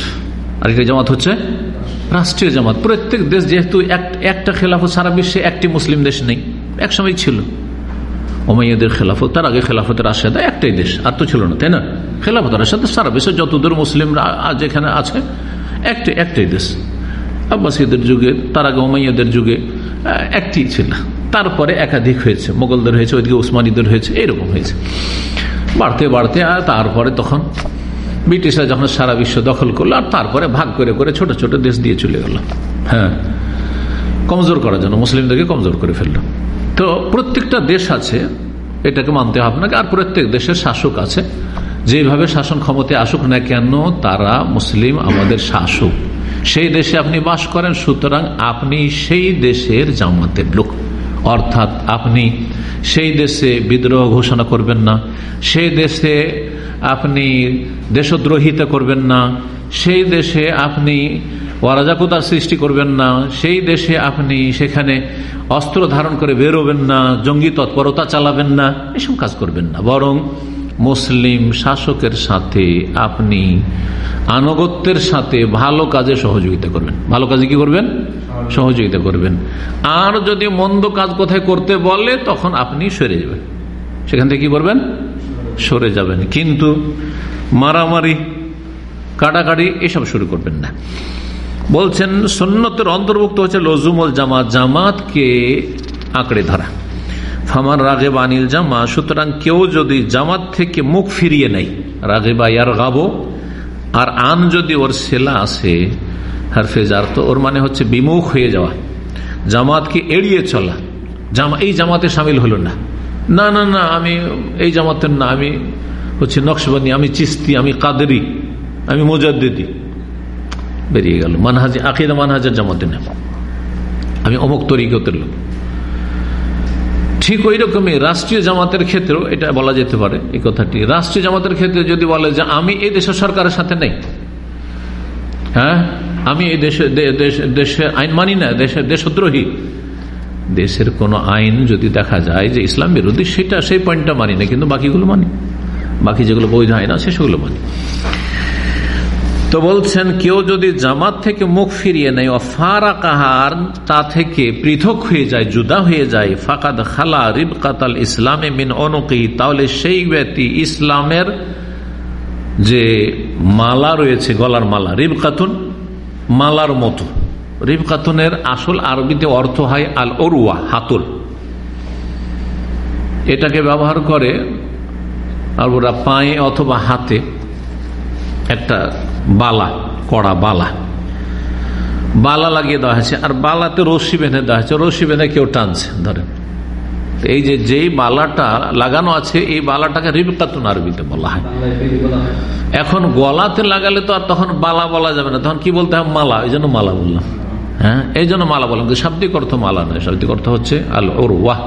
আরেকটি জামাত হচ্ছে রাষ্ট্রীয় জামাত। প্রত্যেক দেশ যেহেতু একটা খেলাফত সারা বিশ্বে একটি মুসলিম দেশ নেই। একসময় ছিল। ওমাইয়াদের খেলাফত, তার আগে খেলাফতের আশাদা একটাই দেশ, আর তো ছিল না, তাই না? খেলাফতের আশাদা সারা বিশ্বে যতদূর মুসলিমরা যেখানে আছে একটাই একটাই দেশ। আব্বাসীদের যুগে, তার আগে ওমাইয়াদের যুগে একটি ছিল। তারপরে একাধিক হয়েছে। মোগলদের হয়েছে, ওইদিকে উসমানীদের হয়েছে, এরকম হয়েছে। বাড়তে বাড়তে, আর তারপরে তখন ব্রিটিশরা যখন সারা বিশ্ব দখল করল, আর তারপরে ভাগ করে করে ছোট ছোট দেশ দিয়ে চলে গেল। হ্যাঁ। কমজোর করার জন্য, মুসলিমদেরকে কমজোর করে ফেলল। তো প্রত্যেকটা দেশ আছে, এটাকে মানতে হবে না, আর প্রত্যেক দেশের শাসক আছে। যেভাবে শাসন ক্ষমতায় আসুক না কেন, তারা মুসলিম আমাদের শাসক। সেই দেশে আপনি বাস করেন, সুতরাং আপনি সেই দেশের জামাতের লোক। অর্থাৎ আপনি সেই দেশে বিদ্রোহ ঘোষণা করবেন না, সেই দেশে আপনি দেশদ্রোহিতা করবেন না, সেই দেশে আপনি অরাজাকতার সৃষ্টি করবেন না, সেই দেশে আপনি সেখানে অস্ত্র ধারণ করে বেরোবেন না, জঙ্গি তৎপরতা চালাবেন না, এসব কাজ করবেন না। বরং মুসলিম শাসকের সাথে আপনি আনুগত্যের সাথে ভালো কাজে সহযোগিতা করবেন। ভালো কাজে কি করবেন? সহযোগিতা করবেন। আর যদি মন্দ কাজ কোথায় করতে বলে, তখন আপনি সরে যাবেন। সেখান থেকে কি করবেন? সরে যাবেন। কিন্তু মারামারি, কাটাকাটি, এসব শুরু করবেন না। বলছেন সন্ন্যতের অন্তর্ভুক্ত হচ্ছে লজুমল জামাত, জামাতকে আঁকড়ে ধরা। ফামার রাগে বানিল জামা, সুতরাং কেউ যদি জামাত থেকে মুখ ফিরিয়ে নেয় রাগে বা ইয়ার গাবো আর আন যদি ওর সেলা আসে হারফেজার তো ওর মানে হচ্ছে বিমুখ হয়ে যাওয়া। জামাতকে এড়িয়ে চলা। জামা এই জামাতে সামিল হলো না। না না না, আমি এই জামাতের না, আমি হচ্ছে নকশবানি আমি চিস্তি, আমি কাদেরি, আমি মোজাদ্দিদি। বেরিয়ে গেল। মানহাজি, আকিদা মানহাজের জামাতে না আমি অমুক তরিকতের লোক। ঠিক ওই রকমই রাষ্ট্রীয় জামাতের ক্ষেত্রেও এটা বলা যেতে পারে, এই কথাটি। রাষ্ট্রীয় জামাতের ক্ষেত্রে যদি বলে যে আমি এই দেশের সরকারের সাথে নেই হ্যাঁ? আমি এই দেশে দেশের আইন মানি না দেশের দেশদ্রোহী। দেশের কোন আইন যদি দেখা যায় যে ইসলাম বিরোধী, সেটা সেই পয়েন্টটা মানি না, কিন্তু বাকিগুলো মানি। বাকি যেগুলো বৈধ আইন আছে, সেগুলো মানি। তো বলছেন, কেউ যদি জামাত থেকে মুখ ফিরিয়ে নেয় ফারা কাহার, তা থেকে পৃথক হয়ে যায়, জুদা হয়ে যায়। ফাকাদ খালা রিব কাতাল ইসলামে মিন অনুকি, তাহলে সেই ব্যক্তি ইসলামের যে মালা রয়েছে, গলার মালা রিব কাতুন মালার মতো। রিব কাতুনের আসল আরবিতে অর্থ হয় আল অরুয়া হাতুল। এটাকে ব্যবহার করে আর ওরা পায়ে অথবা হাতে একটা বালা, কড়া বালা। বালা লাগিয়ে দেওয়া হয়েছে, আর বালাতে রশি বেঁধে দেওয়া হয়েছে, রশি বেঁধে কেউ টানছে, ধরেন। এই যে যেই বালাটা লাগানো আছে, এই বালাটাকে রিবকাতুন আরবিতে বলা হয়। এখন গলাতে লাগালে তো আর তখন বালা বলা যাবে না, তখন কি বলতে হবে মালা, এই জন্য মালা বললাম। হ্যাঁ এই জন্য মালা বললাম শাব্দিক অর্থ মালা নয়, শাব্দিক অর্থ হচ্ছে আল ওর ওয়াহ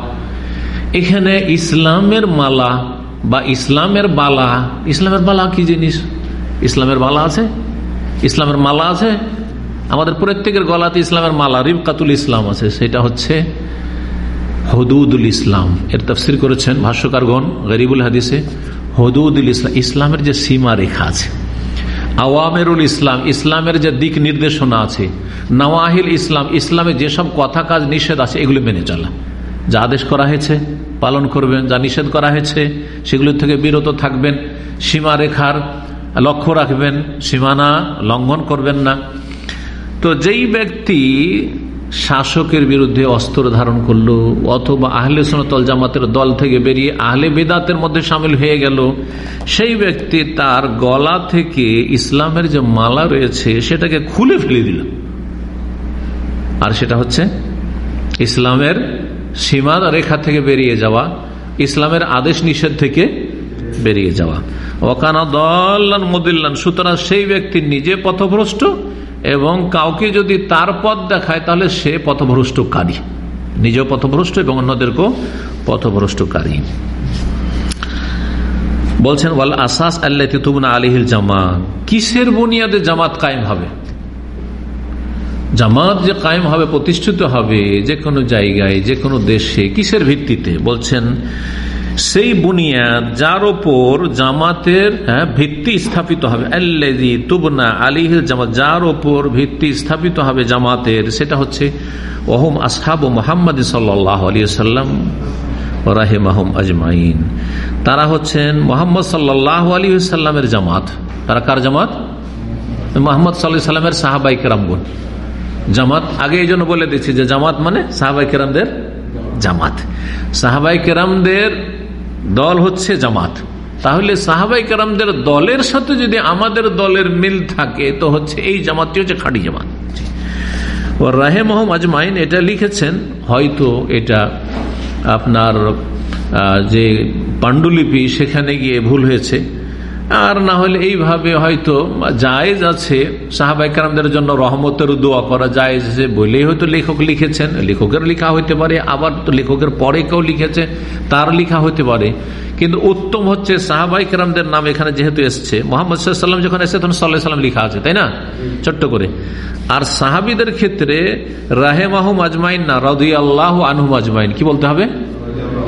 এখানে ইসলামের মালা বা ইসলামের বালা ইসলামের বালা কি জিনিস? ইসলামের মালা আছে? ইসলামের মালা আছে? আমাদের প্রত্যেকের গলাতে ইসলামের মালা, রিবকাতুল ইসলাম আছে। সেটা হচ্ছে হদুদুল ইসলাম। এর তফসির করেছেন ভাষ্যকারগণ গরিবুল হাদিসে, হদুদুল ইসলাম, ইসলামের যে সীমা রেখা আছে। আওয়ামেরুল ইসলাম, ইসলামের যে দিক নির্দেশনা আছে। নওয়াহিল ইসলাম, ইসলামে যেসব কথা কাজ নিষেধ আছে, এগুলো মেনে চলা। যা আদেশ করা হয়েছে, পালন করবেন, যা নিষেধ করা হয়েছে সেগুলো থেকে বিরত থাকবেন। সীমা রেখার লক্ষ্য রাখবেন, সীমানা লঙ্ঘন করবেন না। তো যেই ব্যক্তি শাসকের বিরুদ্ধে অস্ত্র ধারণ করল, অথবা আহলে সোনতল জামাতের দল থেকে বেরিয়ে আহলে বেদাতের মধ্যে সামিল হয়ে গেল, সেই ব্যক্তি তার গলা থেকে ইসলামের যে মালা রয়েছে, সেটাকে খুলে ফেলে দিল। আর সেটা হচ্ছে ইসলামের সীমা রেখা থেকে বেরিয়ে যাওয়া, ইসলামের আদেশ নিষেধ থেকে বেরিয়ে যাওয়া। ওকানা দল্লান মদিল্লান, সুতরাং সেই ব্যক্তি নিজে পথভ্রষ্ট এবং কাউকে যদি তার পথ দেখায়, তাহলে সে পথভ্রষ্টকারী। নিজেও পথভ্রষ্ট এবং অন্যদেরকেও পথভ্রষ্টকারী। বলছেন, ওয়াল আসাস আল্লাহ তুবনা আলিহিল জামাত। কিসের বুনিয়াদে জামাত কায়েম হবে? জামাত যে কায়েম হবে, প্রতিষ্ঠিত হবে যে কোনো জায়গায়, যে কোনো দেশে, কিসের ভিত্তিতে? বলছেন সেই বুনিয়াদ যার ওপর জামাতের হ্যাঁ, ভিত্তি স্থাপিত হবে। তুবনা আলিহিল জামাত যার ওপর ভিত্তি স্থাপিত হবে জামাতের সেটা হচ্ছে ওহম আসহাব মোহাম্মদ সাল্লাহ আলী সাল্লাম আজমাইন। তারা হচ্ছেন মোহাম্মদ সাল্লাহ আলী সাল্লামের জামাত। তারা কার জামাত? মোহাম্মদ সাল্লাহ সাল্লামের সাহাবাই কেরামগুন জামাত আগে এই জন্য বলে দিচ্ছি যে জামাত মানে সাহাবাই কেরামদের জামাত। সাহাবাই কেরামদের দল হচ্ছে জামাত। তাহলে সাহাবাই কারামদের দলের সাথে যদি আমাদের দলের মিল থাকে, তো হচ্ছে এই জামাতটি হচ্ছে খাঁটি জামাত। রাহে মোহাম্মদ আজমাইন এটা লিখেছেন, হয়তো এটা আপনার যে পাণ্ডুলিপি সেখানে গিয়ে ভুল হয়েছে। আর না হলে এইভাবে হয়তো জায়েজ আছে সাহাবাই কারামদের জন্য রহমতের দোয়া করা জায়েজ আছে, বলেই হয়তো লেখক লিখেছেন, লেখকের লেখা হইতে পারে, আবার তো লেখকের পরে কেউ লিখেছে, তার লেখা হইতে পারে। কিন্তু উত্তম হচ্ছে সাহাবাই কারামদের নাম এখানে যেহেতু এসছে, মোহাম্মদ সাল্লাম যখন এসছে তখন সাল্লাহ সাল্লাম লিখা আছে, তাই না? ছোট্ট করে। আর সাহাবিদের ক্ষেত্রে রাহে মাহুম আজমাইন না রদি আল্লাহ আনহুম আজমাইন, কি বলতে হবে?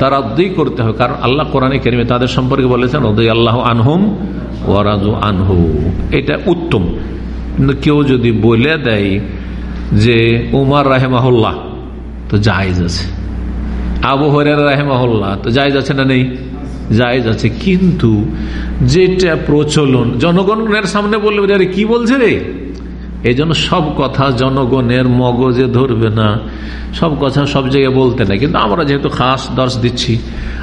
তারা দুই করতে হবে। কারণ আল্লাহ কোরআনে কেরিমে তাদের সম্পর্কে বলেছেন রদি আল্লাহ আনহুম ওয়ারাজু আনহু। এটা উত্তম। কিন্তু কেউ যদি বলে দেয় যে উমার রাহেমাহুল্লাহ, তো জায়েজ আছে। আবু হরের রাহেমাহুল্লাহ, তো জায়েজ আছে না নেই? জায়েজ আছে। কিন্তু যেটা প্রচলন, জনগণের সামনে বলবে আরে, কি বলছে রে? এই জন্য সব কথা জনগণের মগজে ধরবে না। সব কথা সব জায়গায় বলতে না। কিন্তু আমরা যেহেতু খাস দর্শ দিচ্ছি,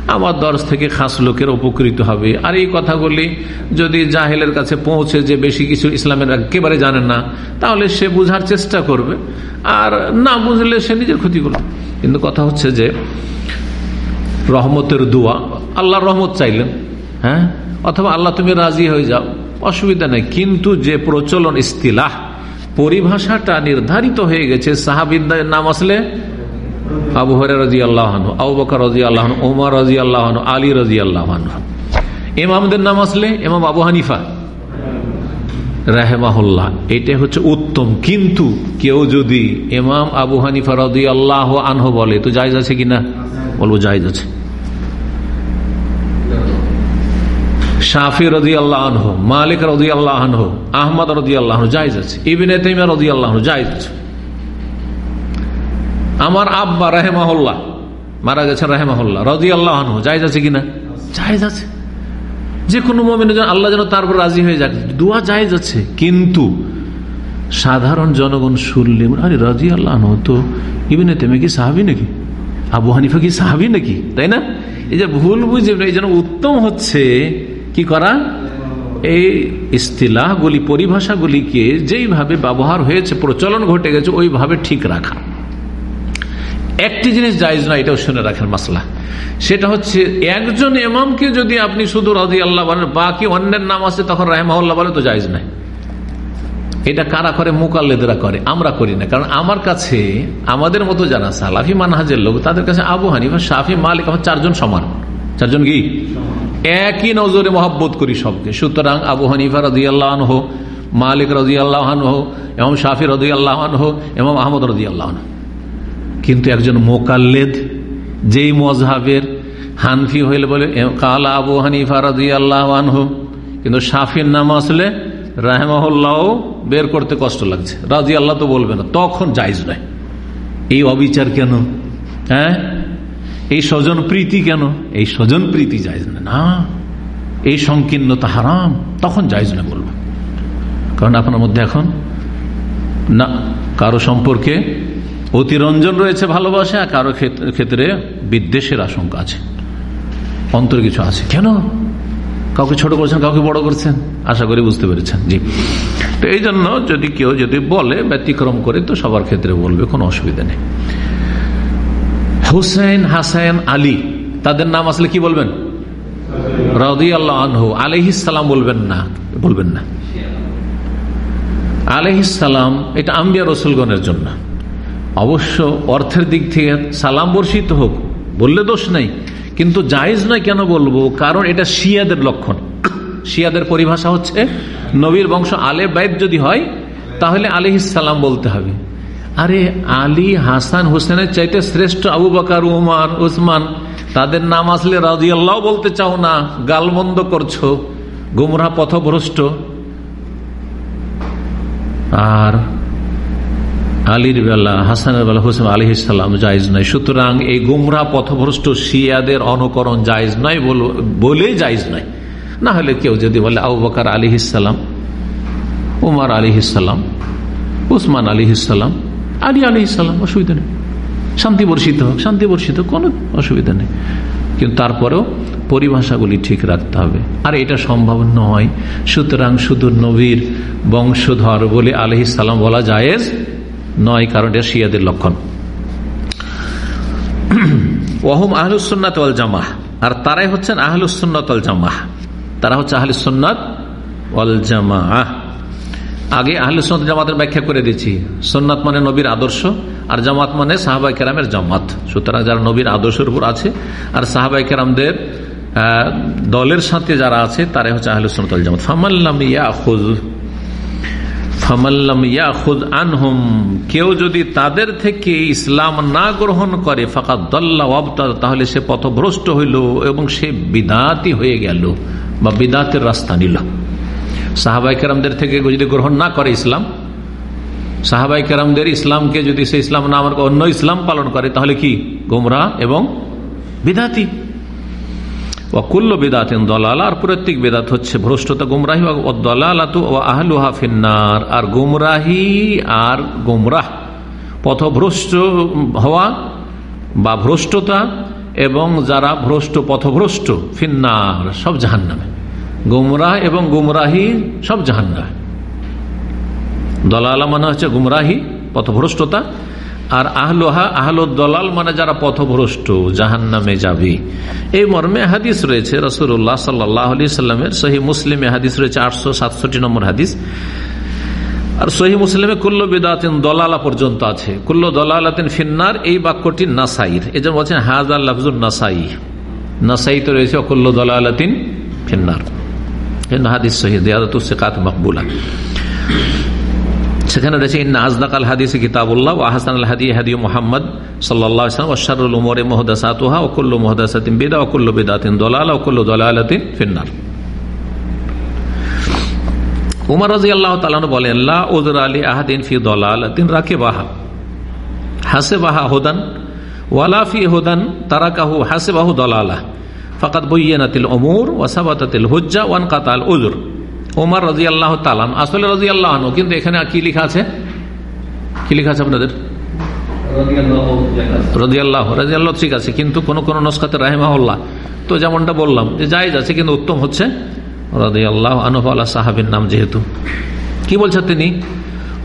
আমার দর্শ থেকে খাস লোকের উপকৃত হবে। আর এই কথাগুলি যদি জাহেলের কাছে পৌঁছে যে বেশি কিছু ইসলামের একেবারে জানেন না, তাহলে সে বুঝার চেষ্টা করবে। আর না বুঝলে সে নিজের ক্ষতি করবে। কিন্তু কথা হচ্ছে যে, রহমতের দোয়া আল্লাহ রহমত চাইলেন হ্যাঁ? অথবা আল্লাহ তুমি রাজি হয়ে যাও, অসুবিধা নেই। কিন্তু যে প্রচলন ইস্তিলাহ পরিভাষাটা নির্ধারিত হয়ে গেছে সাহাবিদের নাম আসলে আবু হরে রাজি আল্লাহন আবু বকর রাজি আল্লাহন ওমর রাজি আল্লাহন আলী রাজি আল্লাহন এমামদের নাম আসলে এমাম আবু হানিফা। রাহেমাহুল্লাহ। এটা হচ্ছে উত্তম। কিন্তু কেউ যদি এমাম আবু হানিফা রাজি আল্লাহ আনহ বলে, তো জায়জ আছে কিনা? বলব জায়জ আছে। শাফি রদি আল্লাহ আনহ, মালিক রদি আল্লাহ আনহ, আহমদ রদি আল্লাহ জায়জ আছে, ইবিন তেমা রদি আল্লাহ জায়জ আছে। আমার আব্বা রাহেমাহুল্লাহ, মারা গেছেন রাহেমাহুল্লাহ রদি আল্লাহ আনহ জায়জ আছে কিনা? জায়জ আছে। যে কোনো মমিন আল্লাহ যেন তারপর রাজি হয়ে যাক, দোয়া জায়জ আছে। কিন্তু সাধারণ জনগণ শুনলে আরে রাজি আল্লাহ তো ইবিনে তেমে কি সাহাবি নাকি? আবু হানিফা কি সাহাবি নাকি? তাই না? এই যে ভুল বুঝে, এই যেন উত্তম হচ্ছে কি করা? এই ইস্তিলাহগুলি, পরিভাষাগুলিকে যেইভাবে ব্যবহার হয়েছে, প্রচলন ঘটে গেছে, ওইভাবে ঠিক রাখা। একটি জিনিস জায়জ না এটাও শুনে রাখেন মাসলা। সেটা হচ্ছে, একজন এমামকে যদি আপনি শুধু রাজি আল্লাহ বলেন বাকি অন্যের নাম আছে, তখন রাহেমাল্লাহ বলে তো জায়জ নাই। এটা কারা করে? মোকাল্লেদরা করে। আমরা করি না। কারণ আমার কাছে, আমাদের মতো যারা সালাফি মানহাজের লোক, তাদের কাছে আবু হানিফা, শাফি, মালিক, আমার চারজন সমান। চারজন কি? একই নজরে মহাব্বত করি সবকে। সুতরাং আবু হানিফা রাজি আল্লাহ হো মালিক রাজি আল্লাহ হো এবং শাফি রাজি আল্লাহ হো এবং আহমদ রাজি আল্লাহ কিন্তু একজন মোকাল্লেদ যেই মজহাবের হানফি হইলে বলে কালা আবু হানিফা রাজি আল্লাহ হো কিন্তু শাফির নাম আসলে রাহেমাহুল্লাহ বের করতে কষ্ট লাগছে। রাজি আল্লাহ তো বলবে না, তখন জায়জ নয়। এই অবিচার কেন? হ্যাঁ? এই স্বজন প্রীতি কেন? এই স্বজন প্রীতি যাইজ না। না, এই সংকীর্ণতা হারাম, তখন যাইজ না বলব। কারণ আপনার মধ্যে এখন না, কারও সম্পর্কে অতিরঞ্জন রয়েছে ভালোবাসা, আর কারও ক্ষেত্রে বিদ্বেষের আশঙ্কা আছে। অন্তর কিছু আছে। কেন? কাউকে ছোট করছেন, কাউকে বড় করছেন? আশা করি বুঝতে পেরেছেন। জি। তো এই জন্য যদি কেউ যদি বলে, ব্যতিক্রম করে, তো সবার ক্ষেত্রে বলবে, কোনো অসুবিধা নেই। হুসেন হাসান আলী, তাদের নাম আসলে কি বলবেন? রাজি আল্লাহ আনহু আলহিসাম বলবেন না বলবেন না। আলহিসাম এটা আম্বিয়া রসুলগণের জন্য। অবশ্য অর্থের দিক থেকে সালাম বর্ষিত হোক, বললে দোষ নাই, কিন্তু জায়েজ নয় কেন বলব? কারণ এটা শিয়াদের লক্ষণ। শিয়াদের পরিভাষা হচ্ছে, নবীর বংশ আলে বাইব যদি হয়, তাহলে আলিহিসাল্লাম বলতে হবে। আরে আলী হাসান হোসেনের চাইতে শ্রেষ্ঠ আবু বাকার, উমার, উসমান, তাদের নাম আসলে রাজিয়াল্লাহ বলতে চাও না, গালমন্দ করছ গুমরা পথভ্রষ্ট। আর আলীর বেলা, হাসানের বেলা হোসেন আলী ইসাল্লাম জায়জ নয় সুতরাং এই গুমরা পথভ্রষ্ট শিয়াদের অনুকরণ জায়জ নয় বলে জায়জ নয় না হলে কেউ যদি বলে আবু বকার আলী ইসাল্লাম উমার আলী ইসাল্লাম উসমান আলী ইসাল্লাম আলী আলী ইসাল্লাম অসুবিধা নেই। শান্তি বর্ষিত হোক, শান্তি বর্ষিত কোনো অসুবিধা নেই। কিন্তু তারপরেও পরিভাষাগুলি ঠিক রাখতে হবে। আর এটা সম্ভব নয়। সুতরাং শুধু নবীর বংশধর বলে আলহি সালাম বলা জায়েজ নয়, কারণ এটা শিয়াদের লক্ষণ। Ohm আহলুসন্নাত Jumah. আর তারাই হচ্ছেন আহলুসন্নত জামাহ। তারা হচ্ছে আহলুসন্নাত জামাহ। আগে আহলে সন্নত জামাতের ব্যাখ্যা করে দিচ্ছি সন্ন্যাত মানে নবীর আদর্শ, আর জামাত মানে সাহাবাই কেরামের জামাত। সুতরাং যারা নবীর আদর্শের উপর আছে, আর সাহাবাই কেরামদের দলের সাথে যারা আছে, তারাই হচ্ছে আহলে সন্নত জামাত। ফামাল্লাম ইয়া খুদ ফামাল্লাম আনহুম, কেউ যদি তাদের থেকে ইসলাম না গ্রহণ করে ফাঁকা দল্লা তাহলে সে পথভ্রষ্ট হইল এবং সে বিদাতি হয়ে গেল বা বিদাতের রাস্তা নিল। সাহাবাই কেরামদের থেকে যদি গ্রহণ না করে ইসলাম, সাহাবাই কেরামদের ইসলামকে যদি সে ইসলাম না আমার অন্য ইসলাম পালন করে, তাহলে কি? গোমরা এবং বিদাতি। অকুল্ল বেদাতেন দলাল, আর প্রত্যেক বেদাত হচ্ছে ভ্রষ্টতা, গুমরাহি দলালাত ও আহলুহা ফিন্নার। আর গুমরাহি আর গুমরাহ, পথভ্রষ্ট হওয়া বা ভ্রষ্টতা, এবং যারা ভ্রষ্ট, পথভ্রষ্ট, ফিন্নার, সব জাহান নামে গুমরাহ এবং গুমরাহি সব জাহান্না দলালা মানে হচ্ছে গুমরাহি, পথভ্রষ্টতা। আর আহলোহা আহলো দলাল মানে যারা পথভ্রষ্ট জাহান নামে যাবে। এই মর্মে হাদিস রয়েছে রসুল্লাহ সাল্লাহ সাল্লামের সহি মুসলিমে হাদিস রয়েছে আটশো সাতষট্টি নম্বর হাদিস। আর সহি মুসলিমে কুল্ল বিদাতিন দলালা পর্যন্ত আছে। কুল্ল দলালাতিন ফিন্নার, এই বাক্যটি নাসাইর। এই জন্য বলছেন হাজার লাফজুল নাসাই। নাসাই তো রয়েছে, অকুল্ল দলালাতিন ফিন্নার। হাদিস দিয়াদতুল মকবুলা সেখানে রয়েছে ইন্না হাদিস কিতাবুল্লাহ ও আহসান আল হাদি হাদি মোহাম্মদ সাল্লাহ ওশারুল উমরে মোহদাসাতুহা ওকুল্ল মোহদাসাতিন বিদা ওকুল্ল বিদাতিন দলাল ওকুল্ল দলালাতিন ফিন্নার উমর আল্লাহ তালন বলেন লা উজর আলী আহাদিন ফি দলালাতিন রাকে বাহা হাসে বাহা হুদান ওয়ালা ফি হুদান তারাকাহু হাসে বাহু দলালা ফাকাত বইয়ানাতিল অমুর ওয়াসাবাতাতিল হুজ্জা ওয়ান কাতাল উজুর। ওমর রাজি আল্লাহ তালান আসলে রাজি আল্লাহ কিন্তু এখানে কি লেখা আছে? কি লেখা আছে আপনাদের? রাজিয়াল্লাহ ঠিক আছে কিন্তু কোন কোন নস্কাতে রাহেমাহুল্লাহ। তো যেমনটা বললাম যে যাই যাচ্ছে কিন্তু উত্তম হচ্ছে রাজিয়াল্লাহ আনফ আল্লাহ সাহাবির নাম যেহেতু। কি বলছেন তিনি?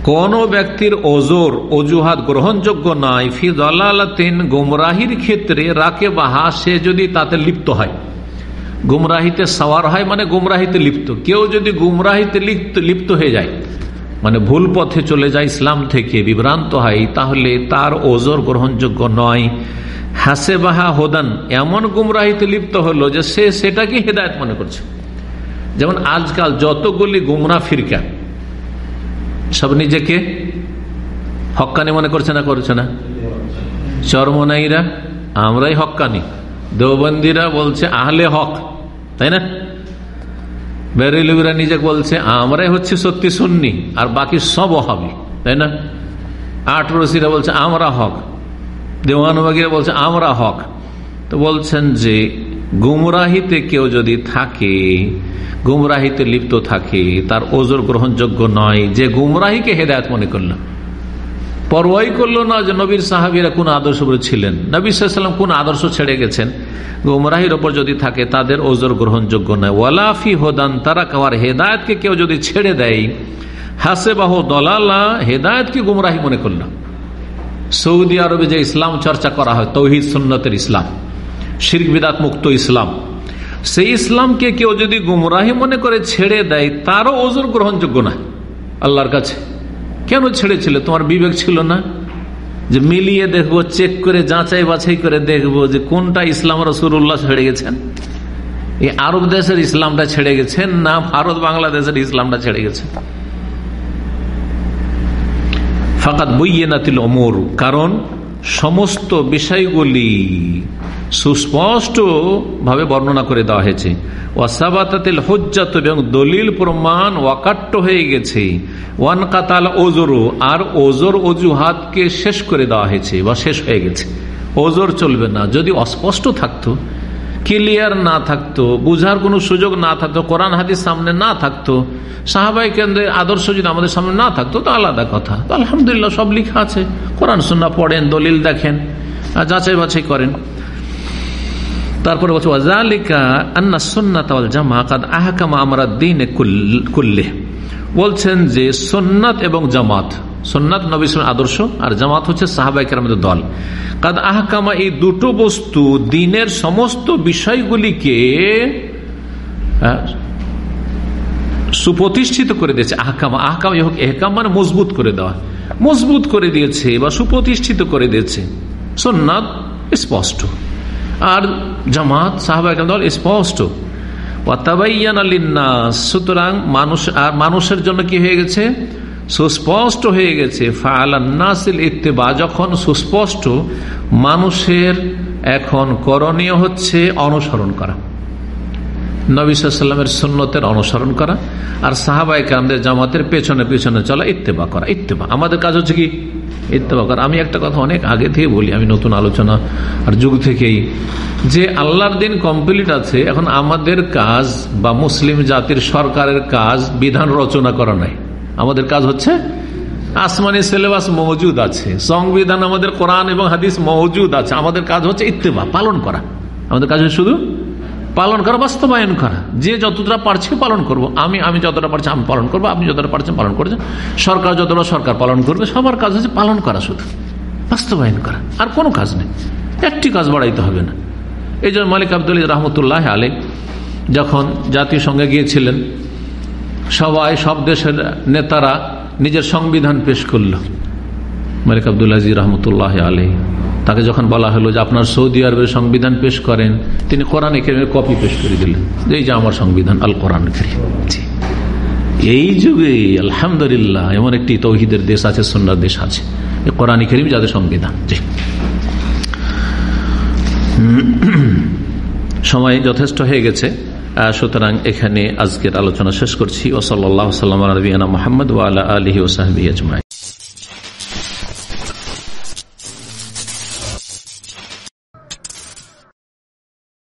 কোন ব্যক্তির ওজোর, অজুহাত গ্রহণযোগ্য নয় ফি দলালাতিন গুমরাহির ক্ষেত্রে রাকে বাহা সে যদি তাতে লিপ্ত হয়। গুমরাহিতে সওয়ার হয় মানে গুমরাহিতে লিপ্ত। কেউ যদি গুমরাহিতে লিপ্ত লিপ্ত হয়ে যায় মানে ভুল পথে চলে যায় ইসলাম থেকে, বিভ্রান্ত হয়, তাহলে তার ওজোর গ্রহণযোগ্য নয়। হাসে বাহা হোদান, এমন গুমরাহিতে লিপ্ত হলো যে সে সেটাকে হেদায়ত মনে করছে। যেমন আজকাল যতগুলি গুমরা ফিরকা সব নিজেকে হকানি মনে করছে না করছে না? চরমনাইরা, আমরাই হকানি দেওবন্দিরা বলছে, আহলে হক। তাই না? বেরেলুরা নিজে বলছে, আমরাই হচ্ছে সত্যি শুননি আর বাকি সব হবে তাই না? আট রসিরা বলছে, আমরা হক। দেওয়ানবাগিরা বলছে, আমরা হক। তো বলছেন যে গুমরাহিতে কেউ যদি থাকে, গুমরাহিতে লিপ্ত থাকে, তার ওজোর গ্রহণযোগ্য নয়। যে গুমরাহিকে হেদায়ত মনে করল, পরোয়াই করল না যে নবীর সাহাবিরা কোন আদর্শ ছিলেন। নবী সাল্লাম কোন আদর্শ ছেড়ে গেছেন? গুমরাহির ওপর যদি থাকে, তাদের ওজোর গ্রহণযোগ্য নয়। ওয়ালাফি হোদান, তারা কাওয়ার হেদায়তকে কেউ যদি ছেড়ে দেয় হাসে বাহ দলালা, হেদায়তকে গুমরাহি মনে করল। সৌদি আরবে যে ইসলাম চর্চা করা হয়, তৌহিদ সুন্নতের ইসলাম। শির্ক বিদাত মুক্ত ইসলাম। সেই ইসলামকে কেউ যদি গুমরাহি মনে করে ছেড়ে দেয়, তারও ওজোর গ্রহণযোগ্য না আল্লাহর কাছে। কেন ছেড়েছিল? তোমার বিবেক ছিল না? যে মিলিয়ে দেখব, চেক করে, যাচাই বাছাই করে দেখব যে কোনটা ইসলাম রসুল্লাহ ছেড়ে গেছেন। এই আরব দেশের ইসলামটা ছেড়ে গেছেন না ভারত বাংলাদেশের ইসলামটা ছেড়ে গেছেন। ফাকাত বইয়ে নাতিল অমর কারণ সমস্ত বিষয়গুলি সুস্পষ্ট ভাবে বর্ণনা করে দেওয়া হয়েছে। ওয়াসাবাতাতিল হজ্জাত এবং দলিল প্রমাণ ওয়াকাট্ট হয়ে গেছে। ওয়ান কাতাল ওজোরো, আর ওজোর অজুহাতকে শেষ করে দেওয়া হয়েছে বা শেষ হয়ে গেছে। ওজোর চলবে না। যদি অস্পষ্ট থাকতো, ক্লিয়ার না থাকতো, বুঝার কোনো সুযোগ না থাকতো, কোরআন হাতির সামনে না থাকতো, সাহাবাই কেন্দ্রের আদর্শ যদি আমাদের সামনে না থাকতো, তো আলাদা কথা। আলহামদুলিল্লাহ সব লিখা আছে। কোরআন সুন্না পড়েন, দলিল দেখেন যাচাই বাছাই করেন। তারপরে বলছে, ওয়াজালিকা আন্না সুন্নাত ওয়াল জামা কাদ আহকামা আমরা দিন কুল্লে বলছেন যে সোননাথ এবং জামাত সোননাথ নবী আদর্শ আর জামাত হচ্ছে সাহাবাই কেরামদের দল। কাদ আহকামা এই দুটো বস্তু দিনের সমস্ত বিষয়গুলিকে সুপ্রতিষ্ঠিত করে দিয়েছে। আহকামা, আহকাম এহকাম মানে মজবুত করে দেওয়া। মজবুত করে দিয়েছে বা সুপ্রতিষ্ঠিত করে দিয়েছে। সোননাথ স্পষ্ট। আর জামাত সাহাবাহ দল স্পষ্ট। সুতরাং মানুষ আর মানুষের জন্য কি হয়ে গেছে? সুস্পষ্ট হয়ে গেছে। ফালান্নাসিল ইত্তেবা। যখন সুস্পষ্ট, মানুষের এখন করণীয় হচ্ছে অনুসরণ করা। নবিসামের সুন্নতের অনুসরণ করা। আর সাহাবাই কামদের জামাতের পেছনে পেছনে চলা ইত্তেবা করা। ইত্তেবা। আমাদের কাজ হচ্ছে কি? ইত্তেবা করা আমি একটা কথা অনেক আগে থেকে বলি, আমি নতুন আলোচনা আর যুগ থেকেই, যে আল্লাহর দিন কমপ্লিট আছে, এখন আমাদের কাজ বা মুসলিম জাতির সরকারের কাজ বিধান রচনা করা নাই। আমাদের কাজ হচ্ছে, আসমানি সিলেবাস মজুদ আছে, সংবিধান আমাদের কোরআন এবং হাদিস মজুদ আছে, আমাদের কাজ হচ্ছে ইত্তেবা পালন করা। আমাদের কাজ হচ্ছে শুধু পালন করা, বাস্তবায়ন করা। যে যতটা পারছে পালন করব। আমি আমি যতটা পারছি, আমি পালন করব। আপনি যতটা পারছেন পালন করছেন। সরকার যতটা সরকার পালন করবে, সবার কাজ হচ্ছে পালন করা শুধু। বাস্তবায়ন করা। আর কোনো কাজ নেই। একটি কাজ বাড়াইতে হবে না। এই জন্য মালিক আবদুল রহমতুল্লাহ আলে যখন জাতিসংঘে গিয়েছিলেন, সবাই, সব দেশের নেতারা নিজের সংবিধান পেশ করল। মালিক আব্দুল রহমতুল্লাহ আলহী তাকে যখন বলা হলো যে আপনার সৌদি আরবের সংবিধান পেশ করেন, তিনি কোরআন একের কপি পেশ করে দিলেন। এই যে আমার সংবিধান আল কোরআন এই যুগে, আলহামদুলিল্লাহ, এমন একটি তৌহিদের দেশ আছে সন্ন্যার দেশ আছে। কোরআন করিম যাদের সংবিধান, জি। সময় যথেষ্ট হয়ে গেছে। সুতরাং এখানে আজকের আলোচনা শেষ করছি। ওসল্লাহ সাল্লাম মোহাম্মদ ওয়ালা আলহি ওসাহবি আজমাই